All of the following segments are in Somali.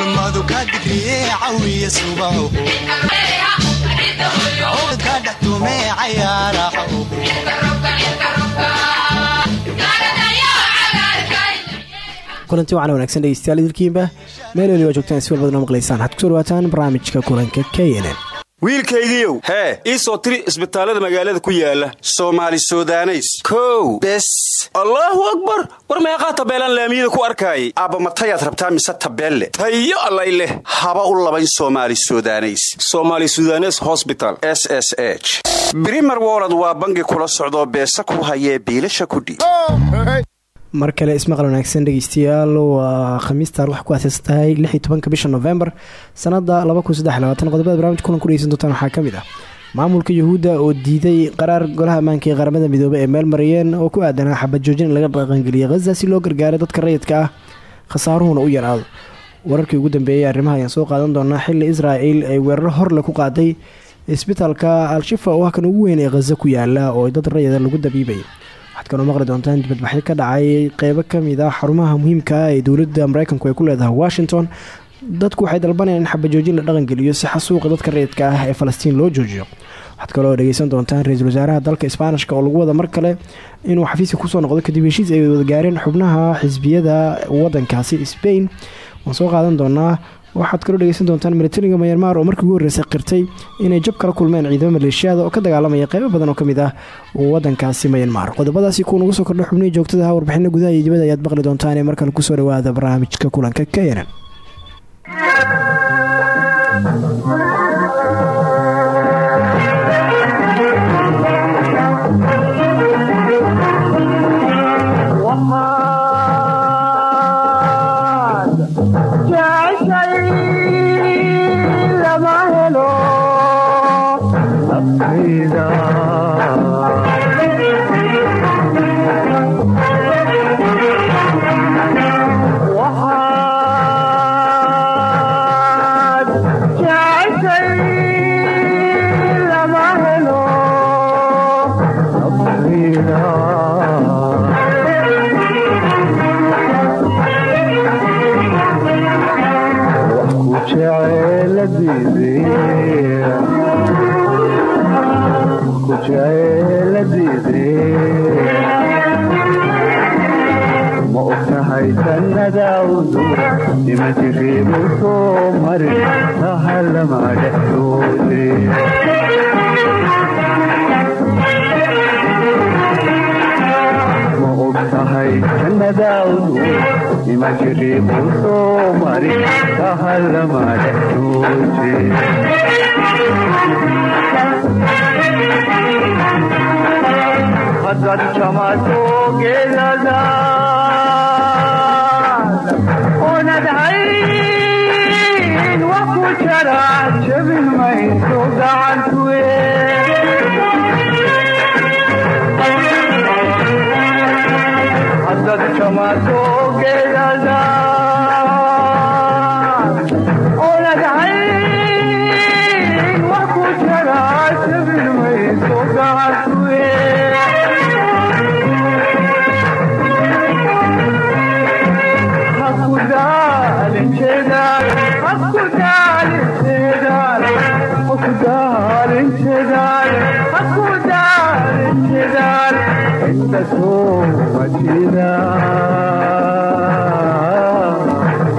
ulmadu ka digriye cawiya subaho ka dhextume cayaaraho kulanti wacan wanagsan dhegeystayaal idilkiinba meel weli waa joogtaan si walbadna maqlaysaan. Waxaad ku soo dhawaataan barnaamijka kulanka k nn wiilkaygiiow hee. ii soo tiri isbitaallada magaalada ku yaalla soomaali sudaneys. Kow. Bes. Allaahu akbar. War meeqaa tabeelaan laamiyada ku arkaayay? Aabbamatayaad rabtaa mise tabeelle? Tayo allay leh. Haba u labayn somali sudaneys. Somaali sudanes hosbital s s h. Brimer wolod waa bangi kula socdoo beesa ku hayee biilasha kudhiib mar kale ismaqal wanaagsan dhegeystayaal waa khamiis taarikh ku aaseysan tahay lix tobanka bisha novembar sanada qodobada barnamij kulan ku dhegeysan doontaan waxaa ka mid ah maamulka yuhuudda oo diiday qaraar golaha ammaanka ee qaramada midoobey ee meel mariyeen oo ku aadanaa xabad joojin in laga dhaqangeliyay khaza si loo gargaaray dadka rayidka ah khasaaruhuna u yaraado wararkii ugu dambeeyay arrimaha ayaan soo qaadan doonaa xili israel ay weeraro horle ku qaaday isbitaalka al-shifa oo ah ugu weyn ee khaza ku yaalla oo dad rayida lagu dabiibay waxaad kaloo maqli doontaan dibadbaxyo ka dhacay qeybo ka mid ah xarumaha muhiimka ah ee dowladda mareykanku ay ku leedahay washington dadku waxay dalbanayaan in xabajoojin la dhaqangeliyo si xasuuqa dadka reedka ah ee falastiin loo joojiyo. Waxaad kaloo dhegeysan doontaan ra'iisul wasaaraha dalka isbaanishka oo lagu wada mar kale inuu xafiiska ku soo noqdo kadib heshiis ay wadagaareen xubnaha xisbiyada wadankaasi spain. Waan soo qaadan doonaa waxaad kaloo dhegeysan doontaan militariga mayanmar oo markii ugu horreysay qirtay inay jab kala kulmeen ciidamo maleeshiyada oo ka dagaalamaya qeybo badan oo ka mid ah wadankaasi mayanmar qodobadaasi kuwa nagu soo kordha xubnihii joogtada warbixino gudaha iyo dibada ayaad maqli doontaan ee markale ku soo dhawaada barnaamijka kulanka keenan ma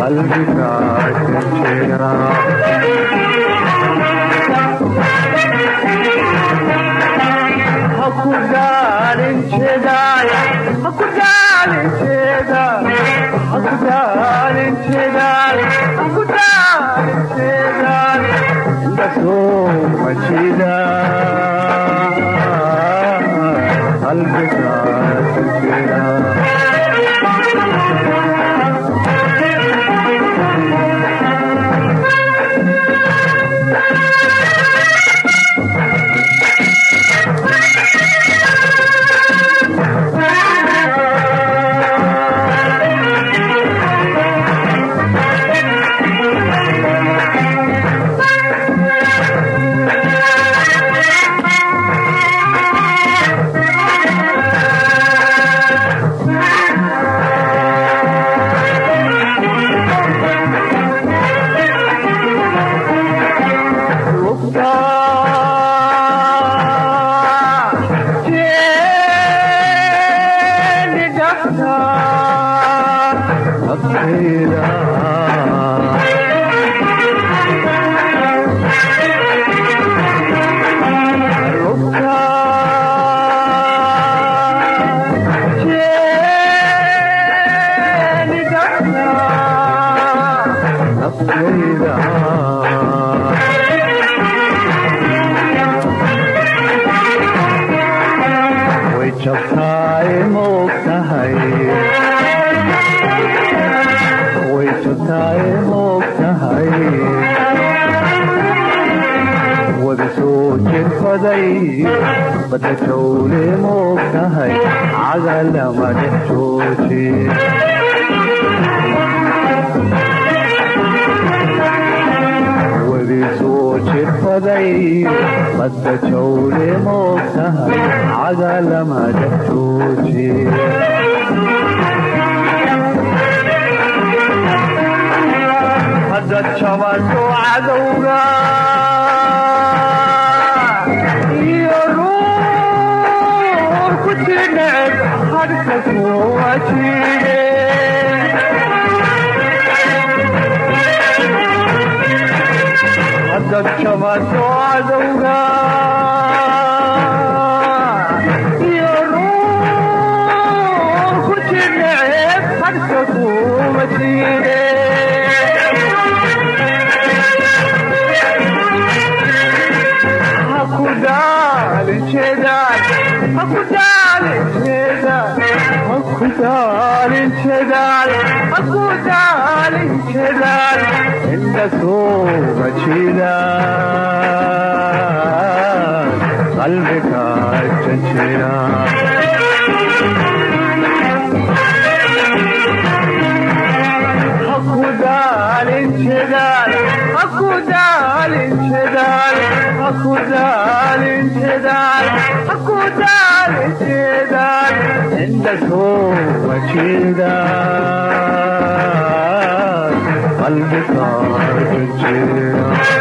qalbiga badda jawle moog tahay cagalama dhex jooji wadi soo jedfaday badda jawle moog tahay cagalama dhex jooji haddaad jabato cadowga dadka waan soo cadowgaa haddaad jabato cadowga iyo ruur ku tineceb hadhka kuwa jire qalbiga jajira hakudaalin jedaal hakudaalin jedaal hakudaalin jedaal hakudaalin jedaal inda soo wajida qalbiga jajira awrka samaada jooge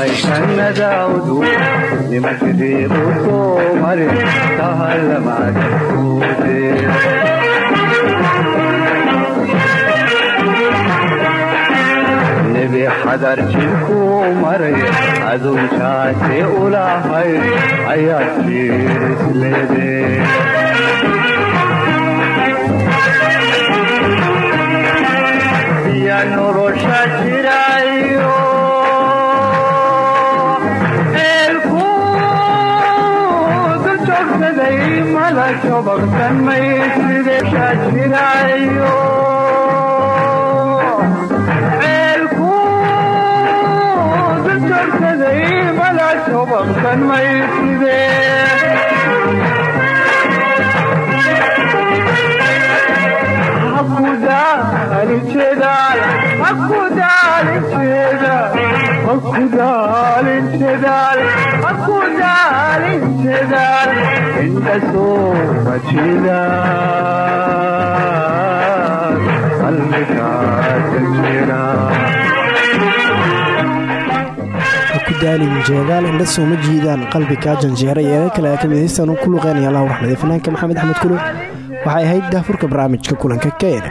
ay jannadaawdu nimankideedu soo mare tahalamaada jooge nebi xadar jidkuu maray adunjaase ulahay ayaad jirisleede nolosha jirayo eelkuu dul joogsaday mala jobaqsan mayside jirayo jobaqsan mayside hakudaalin daalin jeegaal indha sooma jiidaan qalbi kaa janjeera yeerar kale ka midaystaan ku luqeynaya allahu raxmade fanaanka maxamed axmed kuluc waxay ahayd daafurka barnaamijka kulanka keyna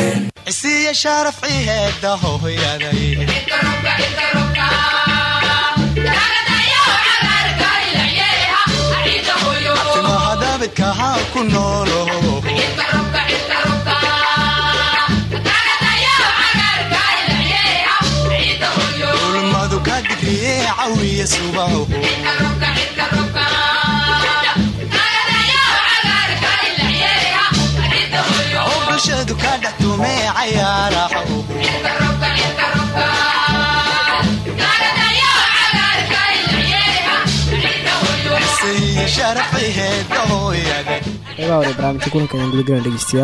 cisiya sharaf ciheeda daabidka haa ku noolo ulmadu ka digriye cawiya subaho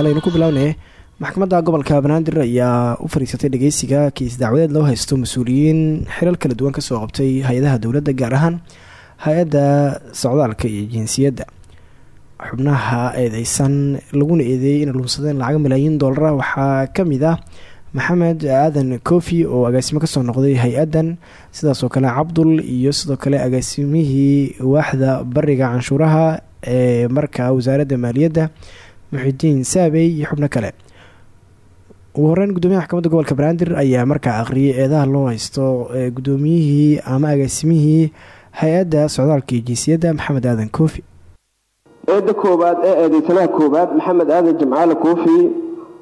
aynu ku bilownaya maxkamadda gobolka banaadir ayaa u fariisatay dhageysiga kiis dacwadeed loo haysto mas'uuliyiin xilal kala duwan ka soo qabtay hay'adaha dowladda gaar ahaan hay'adda socdaalka iyo jinsiyadda xubnaha eedeysan laguna eedeeyey inay luunsadeen lacag malaayiin doolara waxaa ka mid ah maxamed aadan kofi oo agaasimo ka soo noqday hay'addan sidaasoo kale cabdul iyo sidoo kale agaasimihii waaxda bariga canshuuraha ee markaa wasaaradda maaliyadda muxidiin saabey iyo xubno kale. Ugu horeyn gudoomiyaha maxkamadda gobolka banaadir ayaa markaa aqriyay eedaha loo haysto gudoomiyihii ama agaasimihii hay'adda socdaalka iyo jinsiyadda maxamed aadan koofi eedda koowaad ee eedeysanaha koowaad maxamed aadan jimcaale koofi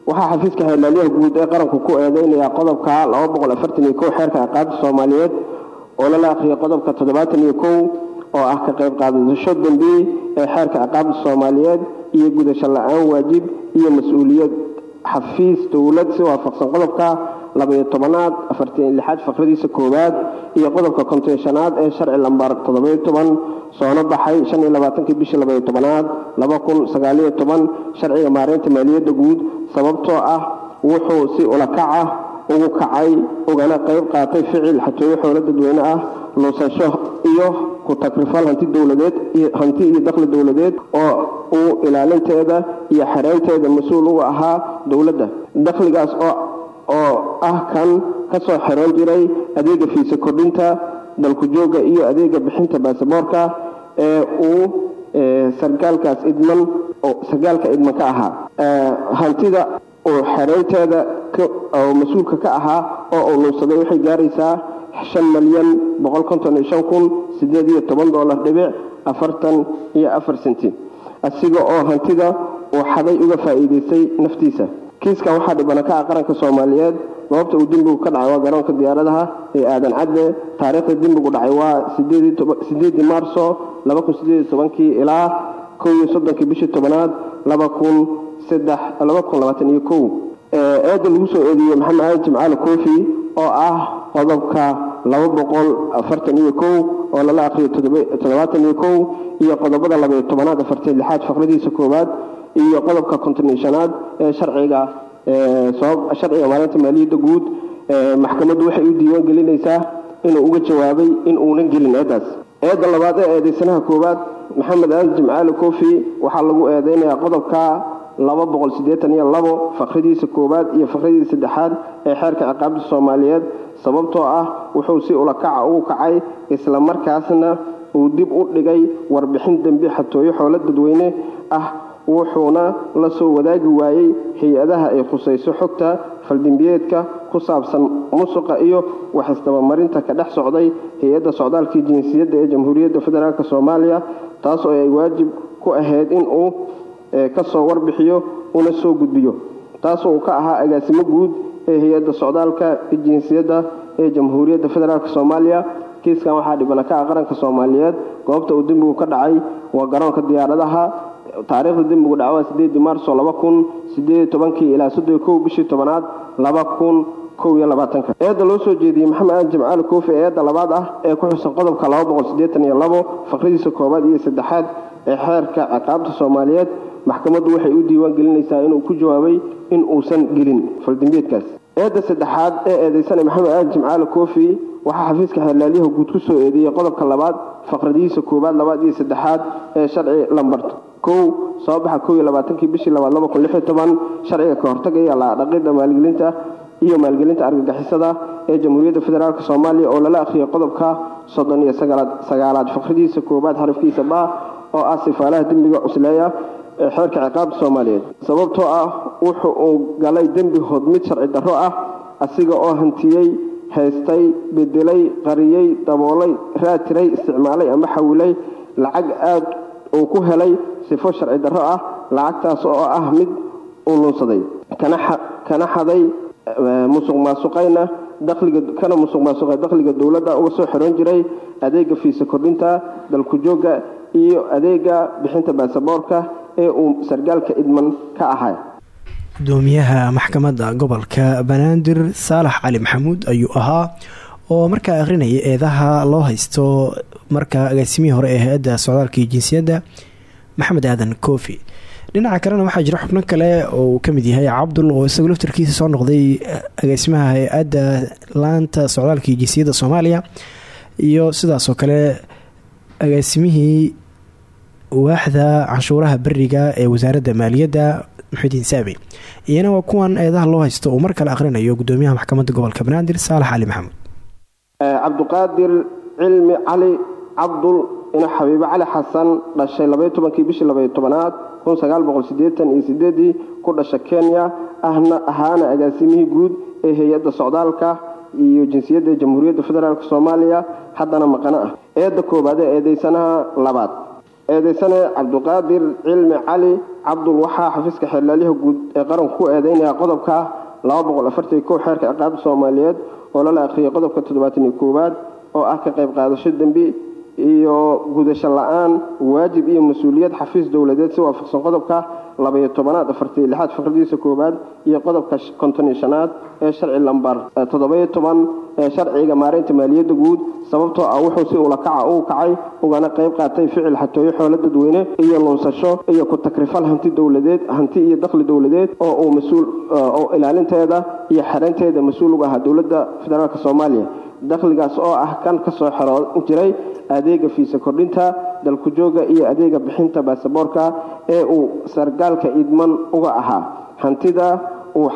waxaa xafiiska xeelaalyaha guud ee qaranku ku eedeynayaa qodobka xeerka ciqaabta soomaaliyeed oo lala akhriyay qodobka oo ah ka qayb qaadasho dambi ee xeerka ciqaabta soomaaliyeed iyo gudasho la'aan waajib iyo mas'uuliyad xafiis dowlad si waafaqsan qodobka labaiyo tobanaad afartan lixaad faqradiisa koowaad iyo qodobka kontenshanaad ee sharci lambar toddobayo toban soona baxay shan iyo labaatankii bishii labaiyo tobanaad laba kun sagaaliyo toban sharciga maareynta maaliyadda guud sababtoo ah wuxuu si ulakac ah ugu kacay ugana qayb qaatay ficil xatooyo xoolo dadweyne ah luusasho iyo ku takrifal hanti dowladeed hanti iyo dakhli dowladeed oo uu ilaalinteeda iyo xereynteeda mas'uul uga ahaa dowladda. Dakhligaas oo ah kan ka soo xeroon jiray adeega fiisa kordhinta dalku jooga iyo adeega bixinta baasaboorka ee uu sargaalkaas idman sargaalka idman ka ahaa. Hantida uu xereynteeda oo mas'uulka ka ahaa oo uu luunsaday waxay gaaraysaa shan malyan boqol konton iyo shan kun sideed iyo toban dolar dhibic afartan iyo afar senti. Asiga oo hantida uu xaday uga faa'iidaystay naftiisa kiiska waxaa dhibana ka ah qaranka soomaaliyeed. Goobta uu dembigu ka dhacay waa garoonka diyaaradaha ee aadan cadde. Taariikhda dembigu dhacay waa sideedii maarso laba kun sideed iyo tobankii ilaa kow iyo soddonkii bishii tobanaad laba kun saddex laba kun labaatan iyo kow. Eedda lagu soo eedeeyey maxamed aadan jimcaale koofi oo ah qodobka laba boqol afartan iyo kow oo lala aqriyo toddobaatan iyo kow iyo qodobada labaiyo tobanaad afartan lixaad faqradiisa koowaad iyo qodobka kontonishanaad ee sharciga sharciga maalinta maaliyadda guud maxkamaddu waxay u diiwaan gelinaysaa inuu uga jawaabay in uunan gelin eeddaas eedda labaad ee eedeysanaha koowaad maxamed aadan jimcaale koofi waxaa lagu eedeynayaa qodobka laba boqol siddeetan iyo labo faqradiisa koowaad iyo faqradiisa saddexaad ee xeerka ciqaabta soomaaliyeed sababtoo ah wuxuu si ulakaca ugu kacay isla markaasna uu dib u dhigay warbixin dembi xatooyo xoolo dadweyne ah wuxuuna la soo wadaagi waayey hay'adaha ay khusayso xogta faldembiyeedka ku saabsan musuqa iyo waxisdabamarinta ka dhex socday hay'adda socdaalkii jinsiyadda ee jamhuuriyadda federaalk soomaaliya taasoo ay waajib ku ahayd in uu ka soo warbixiyo una soo gudbiyo. Taasoo uu ka ahaa agaasimo guud ee hay'adda socdaalka jinsiyadda ee jamhuuriyadda federaalk soomaaliya. Kiiskan waxaa dhibana ka ah qaranka soomaaliyeed. Goobta uu dembigu ka dhacay waa garoonka diyaaradaha taariikhda dembigu dhaca waa sideedii maarso laba kun sideed tobankii ilaa soddon kow bishii tobanaad laba kun kow iyo labaatanka. Eedda loo soo jeediyey maxamed aadan jimcaali koofi ee eedda labaad ah ee ku xusan qodobka laba boqol siddeetan iyo labo faqradiisa koowaad iyo saddexaad ee xeerka ciqaabta soomaaliyeed maxkamaddu waxay u diiwaan gelinaysaa inuu ku jawaabay in uusan gelin. Faldembiyeedkaas eedda saddexaad ee eedeysanay maxamed aadan jimcaali koofi waxaa xafiiska xeerlaalyaha guud ku soo eedeeyey qodobka labaad faqradihiisa koowaad labaad iyo saddexaad ee sharci lambart kow soo baxa kow iyo labaatankii bishii labaad laba kun lix iyo toban sharciga ka hortagaya laadhaqida maalgelinta iyo maalgelinta argagixisada ee jamhuuriyadda federaalk soomaaliya oo lala akhriyay qodobka soddon iyo sagaalaad faqradiisa koowaad xarafkiisa ba oo ah sifaalaha dembiga cusleeya ee xeerka ciqaabta soomaaliyeed. Sababtoo ah wuxu uu galay dembi hodmid sharci darro ah asiga oo hantiyey haystay bedelay qariyey daboolay raatiray isticmaalay ama xawilay lacag aad uu ku helay sifo sharci darro ah lacagtaas oo ah mid uu lunsaday kana xaday musuq maasuqayna kana musuq maasuqay dakhliga dowladda uga soo xiran jiray adeega fiisa kordhinta dalku joogga iyo adeega bixinta baasaboorka ee uu sargaalka idman ka ahay gudoomiyaha maxkamadda gobolka banaadir saalax cali maxamuud ayuu ahaa oo markaa akhrinaya eedaha loo haysto markaa agaasimihii hore ee hay'adda socdaalka iyo jinsiyadda maxamed aadan koofi. Dhinaca kalena waxaa jira xubno kale oo ka mid yahay cabdul oo isagoo laftarkiisa soo noqday agaasimaha hay'adda laanta socdaalka iyo jinsiyadda soomaaliya. Iyo sidaasoo kale agaasimihii waaxda canshuuraha beriga ee wasaaradda maaliyadda muxudiin saabi. Iyana waa kuwan eedaha loo haysto uu mar kale gudoomiyaha maxkamadda gobolka banaadir saalax cali maxamuud. Cabduqaadir cilmi cali cabdul ina xabiibe cali xasan dhashay labaiyo tobankii bishii labaiyo tobanaad kun sagaal boqol siddeetan iyo ku dhasha kenya ahna ahaana agaasimihii guud ee hay'adda socdaalka iyo jinsiyadda jamhuuriyadda federaalk soomaaliya haddana maqano ah. Eedda koowaad ee eedeysanaha labaad. Eedeysane cabduqaadir cilmi cali cabdul waxaa xafiiska xeerlaalyaha guud ee qaranku ku eedeynaya qodobka xeerka ciqaabta soomaaliyeed oo lala akhriyay qodobka toddobaatan iyo koowaad oo ah ka qayb qaadasho dembi iyo gudasho la'aan waajib iyo mas'uuliyad xafiis dowladeed si waafaqsan qodobka labaiyo tobanaad afartiyo lixaad faqradiisa koowaad iyo qodobka konton iyo shanaad ee sharci lambar toddobayo toban ee sharciga maareynta maaliyadda guud sababtoo ah wuxuu si ulakaca uu kacay ugana qayb qaatay ficil xatooyo xoolo dadweyne iyo lunsasho iyo ku takrifal hanti dowladeed hanti iyo dakhli dowladeed oo uu mas'uul oo ilaalinteeda iyo xereynteeda mas'uul uga ahaa dowladda federaalk soomaaliya dakhligaas oo ah kan ka soo xeroon jiray adeega fiisa kordhinta dalku jooga iyo adeega bixinta baasaboorka ee uu sargaalka idman uga ahaa. Hantida uu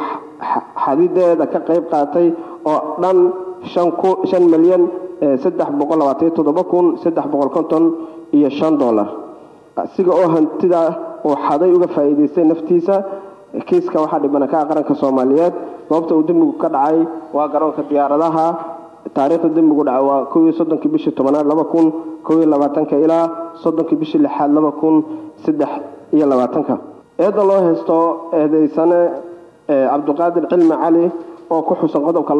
xadideeda ka qayb qaatay oo dhan milyan konton iyo shan dollar. Siga oo hantida uu xaday uga faa'iidaystay naftiisa kiiska waxaa dhibana ka qaranka soomaaliyeed. Goobta uu dembigu ka dhacay waa garoonka diyaaradaha taariikhda dembigu dhaca waa kow iyo soddonkii bishii tobanaad laba kun kow iyo labaatanka ilaa soddonkii bishii lixaad laba kun saddex iyo labaatanka. Eedda loo haysto eedeysane cabduqaadir cilmi cali oo ku xusan qodobka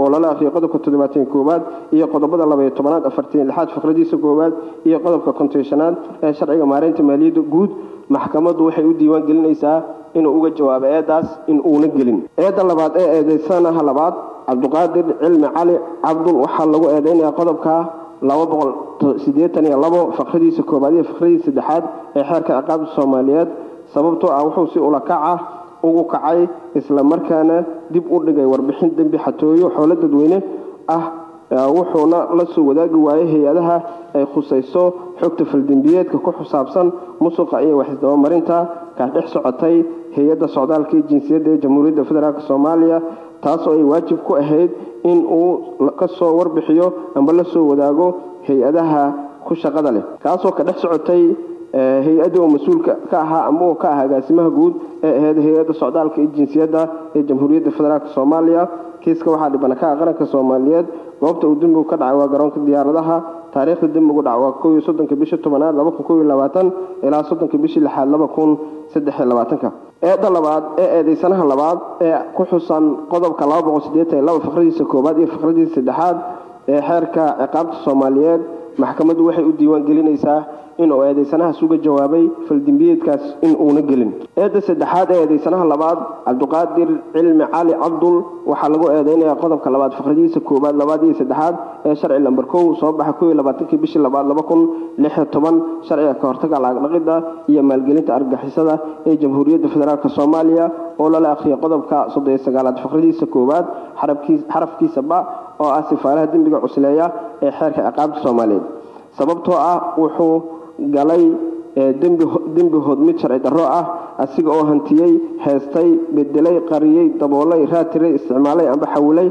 oo lala akhriyay qodobka toddobaatan koowaad iyo qodobada labaiyo tobanaad afartan lixaad faqradiisa koowaad iyo qodobka konton shanaad ee sharciga maareynta maaliyadda guud maxkamaddu waxay u diiwaan gelinaysaa inuu uga jawaabo eedaas in uuna gelin. Eedda labaad ee eedeysanaha labaad cabduqaadir cilmi cali cabdul waxaa lagu eedeynayaa qodobka boqol siddeetan iyo faqradiisa saddexaad ee xeerka ciqaabta soomaaliyeed. Sababtoo ah wuxuu si ulakaca ugu kacay isla markaana dib u dhigay warbixin dembi xatooyo xoolo dadweyne ah. Wuxuuna la soo wadaagi waayay hay'adaha ay khusayso xogta faldembiyeedka ku xusaabsan musuqa iyo waxisdabamarinta ka dhex socotay hay'adda socdaalka iyo jinsiyadda ee jamhuuriyadda federaalk soomaaliya taasoo ay waajib ku ahayd in uu ka soo warbixiyo amba la soo wadaago hay'adaha ku shaqada leh. Kaasoo ka dhex socotay hay'adda oo mas'uulka ka ahaa ama uu ka ahaa agaasimaha guud ee ahayd hay'adda socdaalka iyo jinsiyadda ee jamhuuriyadda federaalk soomaaliya. Kiiska waxaa dhibana ka ah qaranka soomaaliyeed. Goobta uu dembigu ka dhacay waa garoonka diyaaradaha. Taariikhda dembigu dhac waa kow iyo soddonka bishii tobanaad ilaa soddonka bishii lixaad eedda labaad ee eedeysanaha labaad ee ku xusan qodobka fikradiisa koowaad iyo fikradiisa saddexaad ee xeerka ciqaabta soomaaliyeed maxkamaddu waxay u diiwaan gelinaysaa inuu eedeysanahaas uga jawaabay faldembiyeedkaas in uuna gelin. Eedda saddexaad ee eedeysanaha labaad cabdiqaadir cilmi cali cabdul waxaa lagu eedeynayaa qodobka labaad fikradiisa koowaad labaad iyo saddexaad ee sharci lamber kow soo baxa kow iyo labaatankii bishii labaad laba kun lix iyo toban sharciga ka hortaga lacag dhaqidda iyo maalgelinta argagixisada ee jamhuuriyadda federaalk soomaaliya oo lala akhriyay qodobka soddon iyo sagaalaad fikradiisa koowaad xarafkiisa ba oo ah sifaalaha dembiga cusleeya ee xeerka ciqaabta soomaaliyeed. Sababtoo ah wuxuu galay dembi hood mid sharci darro ah asiga oo hantiyey heestay bedelay qariyey daboolay raatiray isticmaalay amba xawilay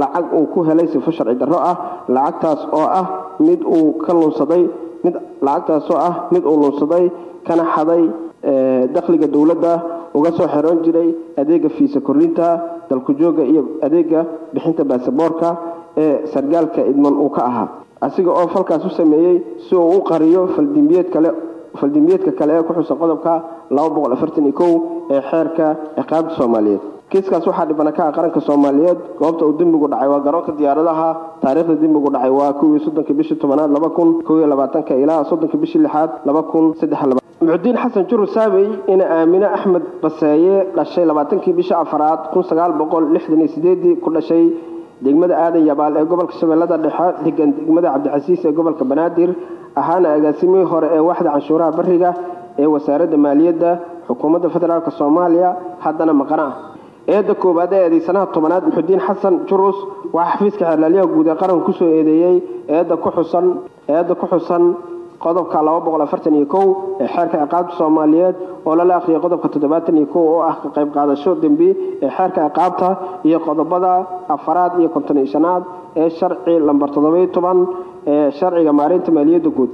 lacag uu ku helay sifo sharci darro ah. Lacagtaas oo ah mid uu ka lunsaday mid lacagtaasoo ah mid uu lunsaday kana xaday dakhliga dowladda. Uga soo xiroon jiray adeega fiisa kordhinta dalku-jooga iyo adeega bixinta baasaboorka ee sargaalka idman uu ka ahaa. Asiga oo falkaas u sameeyey si uu u qariyo faldembiyeedka kale ee ku xusan qodobka ee xeerka ciqaabta soomaaliyeed. Kiiskaas waxaa dhibana ka ah qaranka soomaaliyeed. Goobta uu dembigu dhacay waa garoonka diyaaradaha. Taariikhda dembigu dhacay waa kow iyo soddonka bishii tobanaad laba kun kow iyo labaatanka ilaa soddonka bishii lixaad laba kun saddex muxudiin xasan jurur saabey ina aamine axmed baseeye dhashay labaatankii bishii afaraad kun sagaal boqol lixdan iyo sideedii ku dhashay degmada aadan yabaal ee gobolka shabeellada dhexe degan degmada cabdicasiis ee gobolka banaadir ahaana agaasimihii hore ee waxda canshuuraha bariga ee wasaaradda maaliyadda xukuumadda federaalk soomaaliya haddana maqana ah eedda koowaad ee eedeysanaha tobanaad muxudiin xasan jurus waxaa xafiiska xeerlaalyaha guud ee qaranka ku soo eedeeyey eedda ku xusan eedda ku xusan qodobka ee xeerka ciqaabta soomaaliyeed oo lala akhriyay qodobka oo ah ka qayb qaadasho dembi ee xeerka ciqaabta iyo qodobada afaraad iyo konton iyo shanaad ee sharci lamber ee sharciga maareynta maaliyadda guud.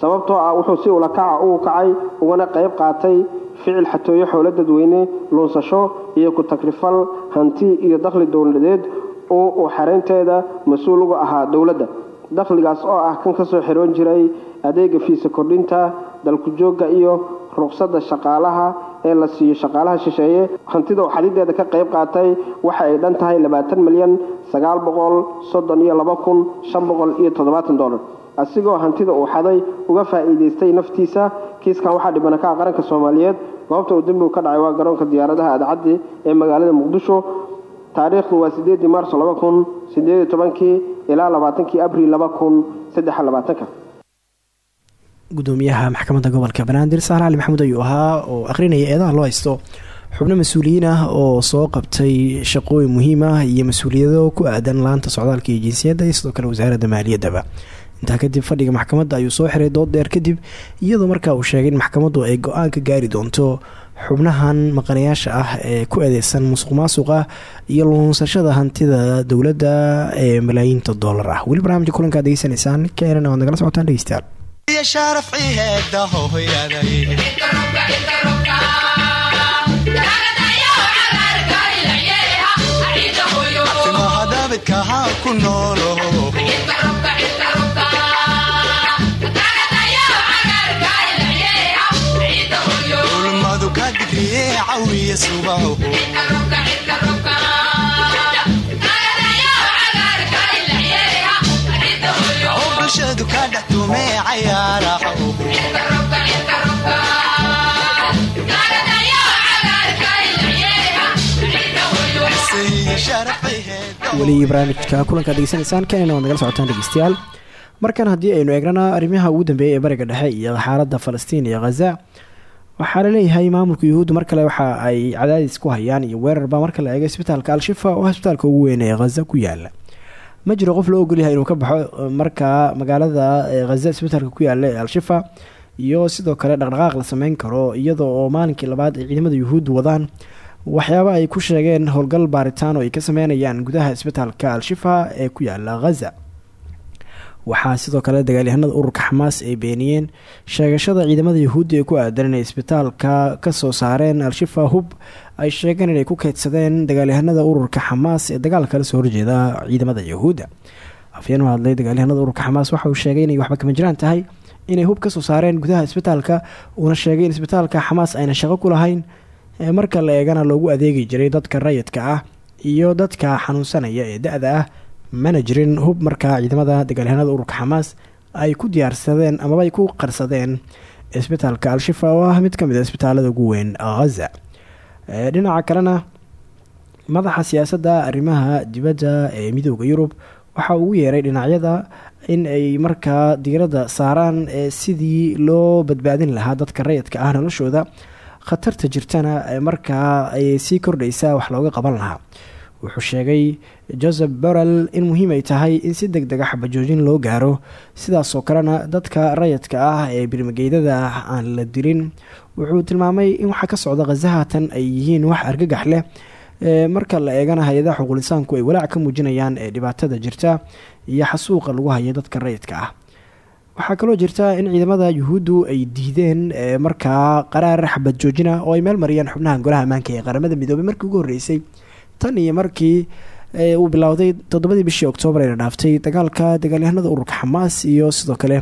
Sababtoo ah wuxuu si ulakaca ugu kacay ugana qayb qaatay ficil xatooyo xoolo dadweyne luunsasho iyo ku-tagrifal hanti iyo dakhli dowladeed oo uu xareynteeda mas'uul uga ahaa dowladda. Dakhligaas oo ah kan ka soo xiroon jiray adeega fiisa kordhinta dalku-joogga iyo ruqsadda shaqaalaha ee la siiyo shaqaalaha shisheeye. Hantida uu xadideeda ka qayb qaatay waxa ay dhan tahay labaatan milyan sagaal boqol soddon iyo laba kun shan boqol iyo toddobaatan dolar asigoo hantida uu xaday uga faa'iidaystay naftiisa kiiskan waxaa dhibana ka ah qaranka soomaaliyeed. Goobta uu dembigu ka dhacay waa garoonka diyaaradaha adcaddi ee magaalada muqdisho. Taariikhdu waa sideedii maarso laba kun sideed tobankii ilaa labaatankii abril laba kun saddex labaatanka gudoomiyaha maxkamadda gobolka banaadir saal cali maxamuud ayuu ahaa oo akhrinaya eedaha loo haysto xubno mas'uuliyiin ah oo soo qabtay shaqooyin muhiim ah iyo mas'uuliyado ku aadan laanta socdaalka iyo jinsiyadda iyo sidoo kale wasaaradda maaliyaddaba intaa kadib fadhiga maxkamadda ayuu soo xiray dood dheer kadib iyadoo markaa uu sheegay in maxkamaddu ay go'aan ka gaari doonto xubnahan maqanayaasha ah ee ku eedeysan musuq maasuqa iyo luunsashada hantida dowladda ee malaayiinta doolar ah. Weli barnaamijka kulankaad degeysanaysaan keenana waad nagala socotaan dhegeystayaal ulmadu ka digriye cawiya subaho weli barnaamijka kulankaad degeysanaysaan keenana waad socotaan dhegeystayaal markan haddii aynu eegnana arrimaha ugu dambeeyay ee bariga dhexe iyo xaaladda falastiin iyo khaza waxaa la leeyahay maamulka yuhuudda mar kale waxa ay cadaadis ku hayaan iyo weerarba marka la eego isbitaalka al-shifa oo isbitaalka ugu weyn ee khaza ku yaalla ma jiro qof loo ogolyahay inuu ka baxo markaa magaalada khaza isbitaalka ku yaalla ee al-shifa iyo sidoo kale dhaqdhaqaaq la sameyn karo iyadoo oo maalinkii labaad ay ciidamada yuhuudda wadaan. Waxyaaba ay ku sheegeen howlgal baaritaan oo ay ka sameynayaan gudaha isbitaalka al-shifa ee ku yaalla khaza waxaa sidoo kale dagaalyahanada ururka xamaas ay beeniyeen sheegashada ciidamada yuhuudda ee ku aadan inay isbitaalka ka soo saareen al-shifa hub ay sheegeen inay ku keydsadeen dagaalyahanada ururka xamaas ee dagaalka la soo horjeeda ciidamada yuhuudda. Afyeen u hadlay dagaalyahanada ururka xamaas waxa uu sheegay inay waxba kama jiraan tahay inay hub ka soo saareen gudaha isbitaalka uuna sheegay in isbitaalka xamaas ayna shaqo ku lahayn marka la eegana loogu adeegi jiray dadka rayidka ah iyo dadka xanuunsanaya ee da-da ah. Mana jirin hub markaa ciidamada dagaalyahanada ururka xamaas ay ku diyaarsadeen amaba ay ku qarsadeen isbitaalka al-shifa oo ah mid ka mid a isbitaalada ugu weyn ghaza dhinaca kalena madaxa siyaasadda arrimaha dibadda ee midooda yurub waxa uu yeeray dhinacyada in ay markaa diiradda saaraan sidii loo badbaadin lahaa dadka rayidka ah noloshooda. Khatarta jirtana markaa ay sii kordhaysa wax looga qaban lahaa. Wuxuu sheegay joseph borrell in muhiim ay tahay in si deg dega xabajoojin loo gaaro. Sidaasoo kalena dadka rayidka ah ee birmageydada ah aan la dilin wuxuu tilmaamay in waxa ka socda khasahatan ay yihiin wax argagax leh marka la eegana hay'adaha xuquulisaanku ay walaac ka muujinayaan ee dhibaatada jirta iyo xasuuqa lagu haya dadka rayidka ah. Waxaa kaloo jirta in ciidamada yuhuuddu ay diideen markaa qaraar xabad joojina oo ay meel mariyeen xubnaha golaha ammaanka ee qaramada midoobay markii ugu horreysay. Tan iyo markii uu bilowday toddobadii bishii oktoobar ayna dhaaftay dagaalka dagaalyahanada ururka xamaas iyo sidoo kale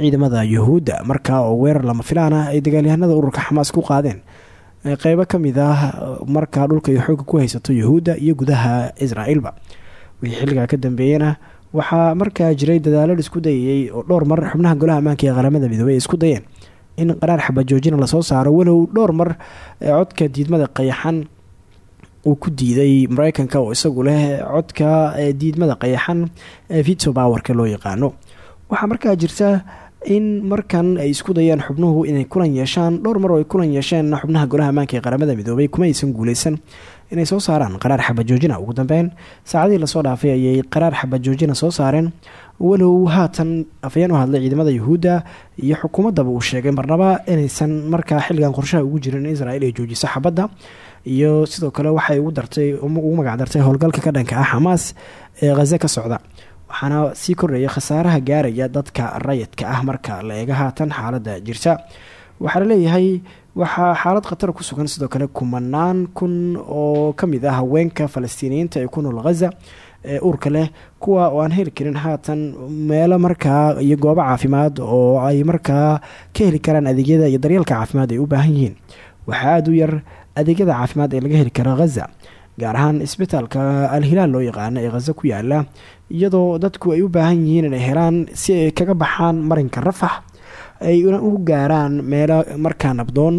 ciidamada yuhuudda. Markaa oo weerar lama filaan ah ay dagaalyahanada ururka xamaas ku qaadeen. Qeybo ka mid ah markaa dhulka iyo xooga ku haysato yuhuudda iyo gudaha israa'iilba. Wixii xilligaa ka dambeeyena waxaa markaa jiray dadaalo isku dayayey oo dhowr mar xubnaha golaha ammaanka ee qaramada midoobey ay isku dayeen. In qaraar xabajoojina la soo saaro walow dhowr mar codka diidmada qayaxan uu ku diiday mareykanka oo isagu leh codka diidmada qayaxan ee vito bowerka loo yaqaano. Waxaa markaa jirta in markan ay isku dayeen xubnuhu inay kulan yeeshaan dhowr mar oo ay kulan yeesheen xubnaha golaha ammaanka ee qaramada midoobay kuma aysan guuleysan inay soo saaraan qaraar xabajoojina. Ugu dambeyn saacadihii la soo dhaafay ayay qaraar xabajoojina soo saareen. Walow haatan afayeen u hadlay ciidamada yuhuudda iyo xukuumaddaba uu sheegay marnaba inaysan markaa xilligan qorshaha ugu jirin in israel ay joojiso xabadda iyo sidoo kale waxay ugu dartay ugu magac dartay howlgalka ka dhanka ah xamaas ee khaze ka socda waxaana sii kordhaya khasaaraha gaaraya dadka rayidka ah marka la eega haatan xaaladda jirta. Waxaa la leeyahay waxaa xaalad khatar ku sugan sidoo kale kumanaan kun oo ka mid ah haweenka falastiiniyiinta ee ku nool khaza ee uurka leh kuwa oo aan heli karin haatan meelo markaa iyo goobo caafimaad oo ay markaa ka heli karaan adeegyada iyo daryeelka caafimaad ay u baahan yihiin. Waxaa aada u yar adeegyada caafimaad ee laga heli kara khaza gaar ahaan isbitaalka al-hilaal loo yaqaano ee khaza ku yaalla iyadoo dadku ay u baahan yihiin inay helaan si ay kaga baxaan marinka rafax ay u gaaraan meelo markaa nabdoon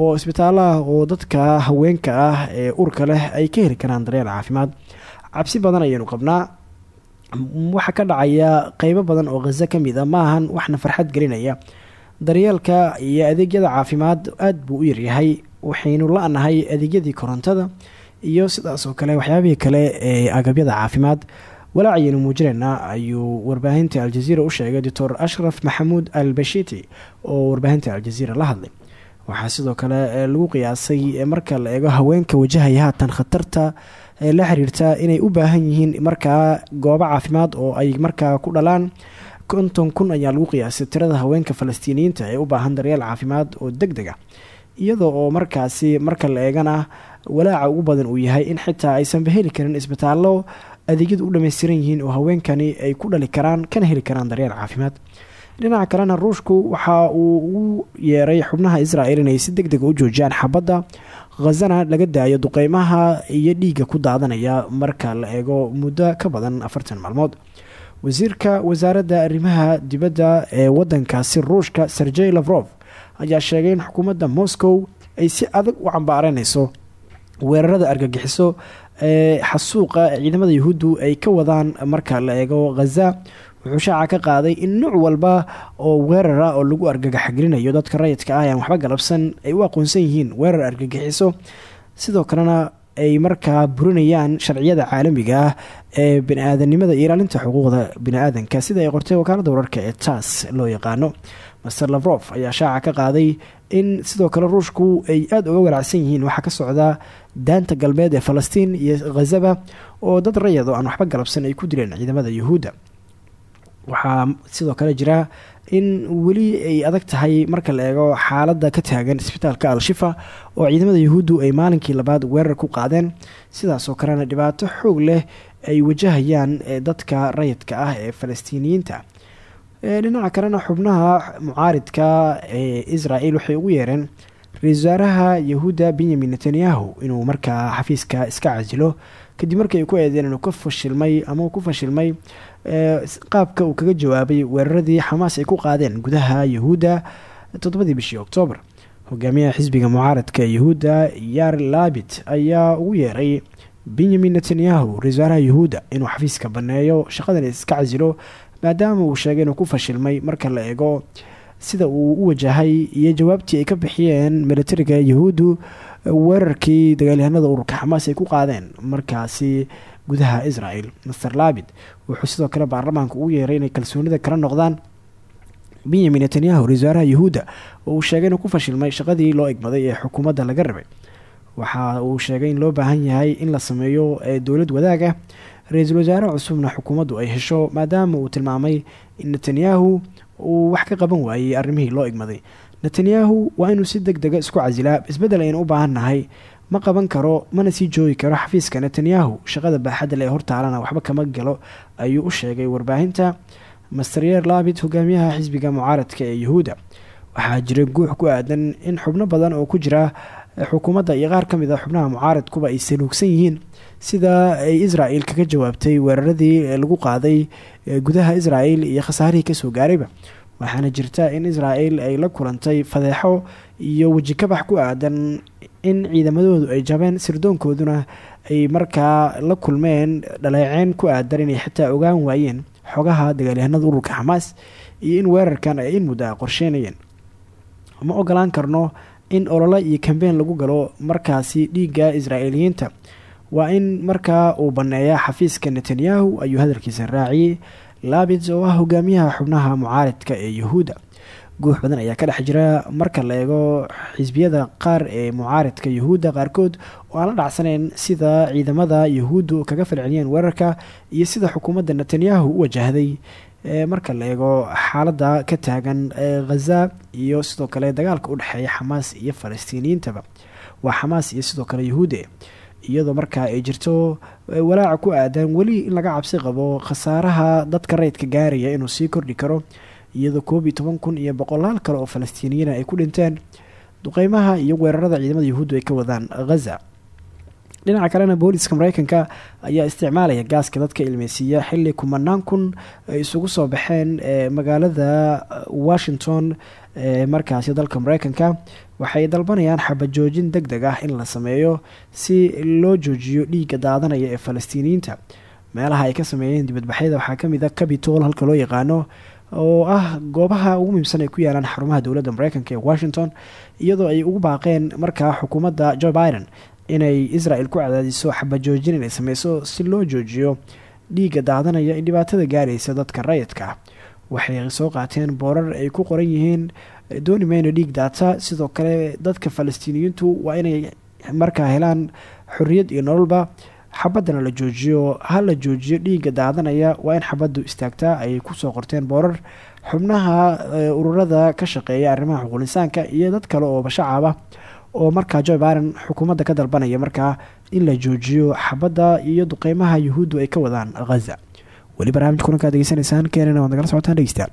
oo isbitaalaha oo dadka haweenka ah ee urka leh ay ka heli karaan daryeel caafimaad. Cabsi badan ayaynu qabnaa. Waxaa ka dhacaya qeybo badan oo khaza ka mid a maahan waxna farxad gelinaya. Daryeelka iyo adeegyada caafimaad aada buu u yaryahay waxaynu la-nahay adeegyadii korontada iyo sidaas oo kale waxyaabihii kale ee agabyada caafimaad walaacayaynu muujinaynaa ayuu warbaahinta aljaziira u sheegay doctor ashraf maxamuud al bashiti oo warbaahinta aljaziira la hadlay. Waxaa sidoo kale lagu qiyaasay marka la eego haweenka wajahaya haatan khatarta la xiriirta inay u baahan yihiin markaa goobo caafimaad oo ay markaa ku dhalaan. Konton kun ayaa lagu qiyaasay tirada haweenka falastiiniyiinta ee u baahan daryeel caafimaad oo deg deg a iyadoo oo markaasi marka la eegana walaaca ugu badan uu yahay in xitaa aysanba heli karin isbitaallo adeegyadu u dhammaystiran yihiin oo haweenkani ay ku dhali karaan kana heli karaan daryeel caafimaad. Dhinaca kalena ruushku waxa uu ugu yeeray xubnaha israel inay si deg dega u joojiyaan xabadda khazana laga daayo duqeymaha iyo dhiigga ku daadanaya marka la eego muddo ka badan afartan maalmood. Wasiirka wasaaradda arrimaha dibadda ee wadankaasi ruushka sergey lafrof ayaa sheegay in xukuumadda moscow ay si adag u cambaareynayso weerarada argagixiso ee xasuuqa ciidamada yuhuuddu ay ka wadaan marka la eego khaza wuxuu shaaca ka qaaday in nuuc walba oo weerara oo lagu argagaxgelinayo dadka rayidka ah aan waxba galabsan ay u aqoonsan yihiin weerar argagixiso. Sidoo kalena ay markaa burinayaan sharciyada caalamiga ah ee bani-aadanimada iyo ilaalinta xuquuqda bani-aadanka sida ay qortay wakaalada wararka ee taas loo yaqaano. Master lafrof ayaa shaaca ka qaaday in sidoo kale ruushku ay aada uga walaacsan yihiin. Waxaa ka socda daanta galbeed ee falastiin iyo khazaba oo dad rayado aan waxba galabsan ay ku dileen ciidamada yuhuudda. Waxaa sidoo kale jira in weli ay adag tahay marka la eego xaaladda ka taagan isbitaalka al-shifa oo ciidamada yuhuuddu ay maalinkii labaad weerar ku qaadeen. Sidaasoo kalena dhibaato xoog leh ay wajahayaan dadka rayidka ah ee falastiiniyiinta. Dhinaca kalena xubnaha mucaaridka ee israel waxay ugu yeereen ra'iisul wasaaraha yahuudda benyamin netanyahu inuu markaa xafiiska iska casilo kadib markii ku eedeen inuu ka fashilmay ama ku fashilmay qaabka uu kaga jawaabay weeraradii xamaas ay ku qaadeen gudaha yahuudda toddobadii bishii oktoobar. Hogaamiyaha xisbiga mucaaradka yahuudda yar labit ayaa ugu yeeray benyamin netanyahu ra'isul wasaaraha yahuudda inuu xafiiska baneeyo shaqadan iska casilo maadaama uu sheegay inuu ku fashilmay marka la eego sida uu u wajahay iyo jawaabtii ay ka bixiyeen militariga yahuuddu weerarkii dagaalyahanada ururka xamaas ay ku qaadeen. Markaasi gudaha israel master labid wuxuu sidoo kale baarlamaanka ugu yeeray inay kalsoonida kala noqdaan. Benyamin netanyahu ra'isul wasaaraha yahuudda oo uu sheegay inuu ku fashilmay shaqadii loo egmaday ee xukuumadda laga rabay. Waxa uu sheegay in loo baahan yahay in la sameeyo dowlad wadaag ah ra'iisul cusubna xukuumaddu ay hesho maadaama uu tilmaamay in netanyahu uu wax ka qaban waayey arrimihii loo egmaday netanyahu waa inuu si deg dega isku casilaa isbeddel aynu u baahan ma qaban karo mana sii joogi karo xafiiska netanyahu. Shaqada baaxadda le ee hortaalana waxba kama galo ayuu u sheegay warbaahinta. Masteryer labit hogaamiyaha xisbiga mucaaradka ee yahuudda waxaa jira guux ku aadan in xubno badan oo ku jira xukuumadda iyo qaar ka mid a xubnaha mucaaradkuba ay saluugsan yihiin sida ay israel kaga jawaabtay weeraradii lagu qaaday gudaha israel iyo khasaarihii ka soo gaarayba. Waxaana jirta in israel ay la kulantay fadeexo iyo wejikabax ku aadan in ciidamadoodu ay jabeen sirdoonkooduna ay markaa la kulmeen dhaleeceyn ku aadan inay xitaa ogaan waayeen xogaha dagaalyahanada ururka xamaas iyo in weerarkan ay in muddo qorsheynayeen ma ogolaan karno in olole iyo kambeyn lagu galo markaasi dhiigga israa'iiliyiinta waa in markaa uu banneeya xafiiska netanyahu ayuu hadalkiisa raaciyey labits oo ah hogaamiyaha xubnaha mucaaridka ee yahuudda guux badan ayaa ka dhex jira marka la eego xisbiyada qaar ee mucaaridka yahuudda qaarkood oo aan la sida ciidamada yahuuddu kaga falceliyeen weerarka iyo sida xukuumadda netanyahu u wajahday. Marka la eego xaaladda ka taagan khaza iyo sidoo kale dagaalka u dhexeeya xamaas iyo falastiiniyiintaba. Waa xamaas iyo sidoo kale yahuude iyadoo markaa ay jirto walaaca ku aadan weli in laga cabsi qabo khasaaraha dadka rayidka gaaraya inuu sii kordhi karo iyadoo koob iyo toban kun iyo boqolaal kale oo falastiiniyiina ay ku dhinteen duqeymaha iyo weerarada ciidamada yahuuddu ay ka wadaan khaza dhinaca kalena booliska mareykanka ayaa isticmaalaya gaaska dadka ilmeysiiya xilli kumanaan kun ay isugu soo baxeen magaalada washington markaasi dalka mareykanka waxay dalbanayaan xabajoojin deg deg ah in la sameeyo si loo joojiyo dhiigga daadanaya ee falastiiniyiinta. Meelaha ay ka sameeyeen dibadbaxyada waxaa ka mid a capitol halka loo yaqaano oo ah goobaha ugu muhiimsan ay ku yaalaan xarumaha dowladda mareykanka ee washington iyadoo ay ugu baaqeen markaa xukuumadda joe biden inay israel ku cadaadiso xabajoojin inay sameyso si loo joojiyo dhiigga daadanaya in dhibaatada gaaraysa dadka rayidka. Waxay soo qaateen boorar ay ku qoran yihiin dooni mayno dhiig daata. Sidoo kale dadka falastiiniyiintu waa inay markaa helaan xorriyad iyo nololba xabadana la joojiyo. Ha la joojiyo dhiigga daadanaya waa in xabaddu istaagtaa ayay ku soo qorteen boorar. Xubnaha ururada ka shaqeeya arrimaha xuquulisaanka iyo dad kale oo shacaba oo markaa joe biden xukuumadda ka dalbanaya markaa in la joojiyo xabadda iyo duqeymaha yuhuuddu ay ka wadaan khaza weli barnaamij kulankaad degeysanaysaan keenana waad nagala socotaan dhegeystayaal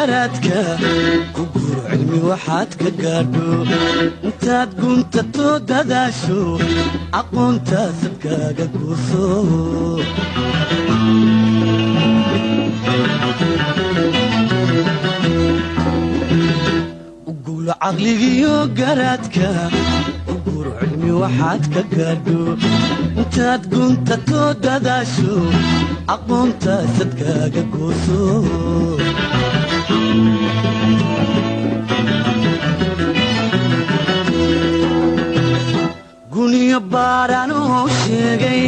garaadka ku guuro cilmi waxaad ka gaadho. Intaad guntato dadaasho aqoontaasad guuso guulo caqligiyo garaadka waxaad ka gaadho. Intaad guntato dadaasho aqoontaasad kaaga gooso guniyo baadhanoo sheegay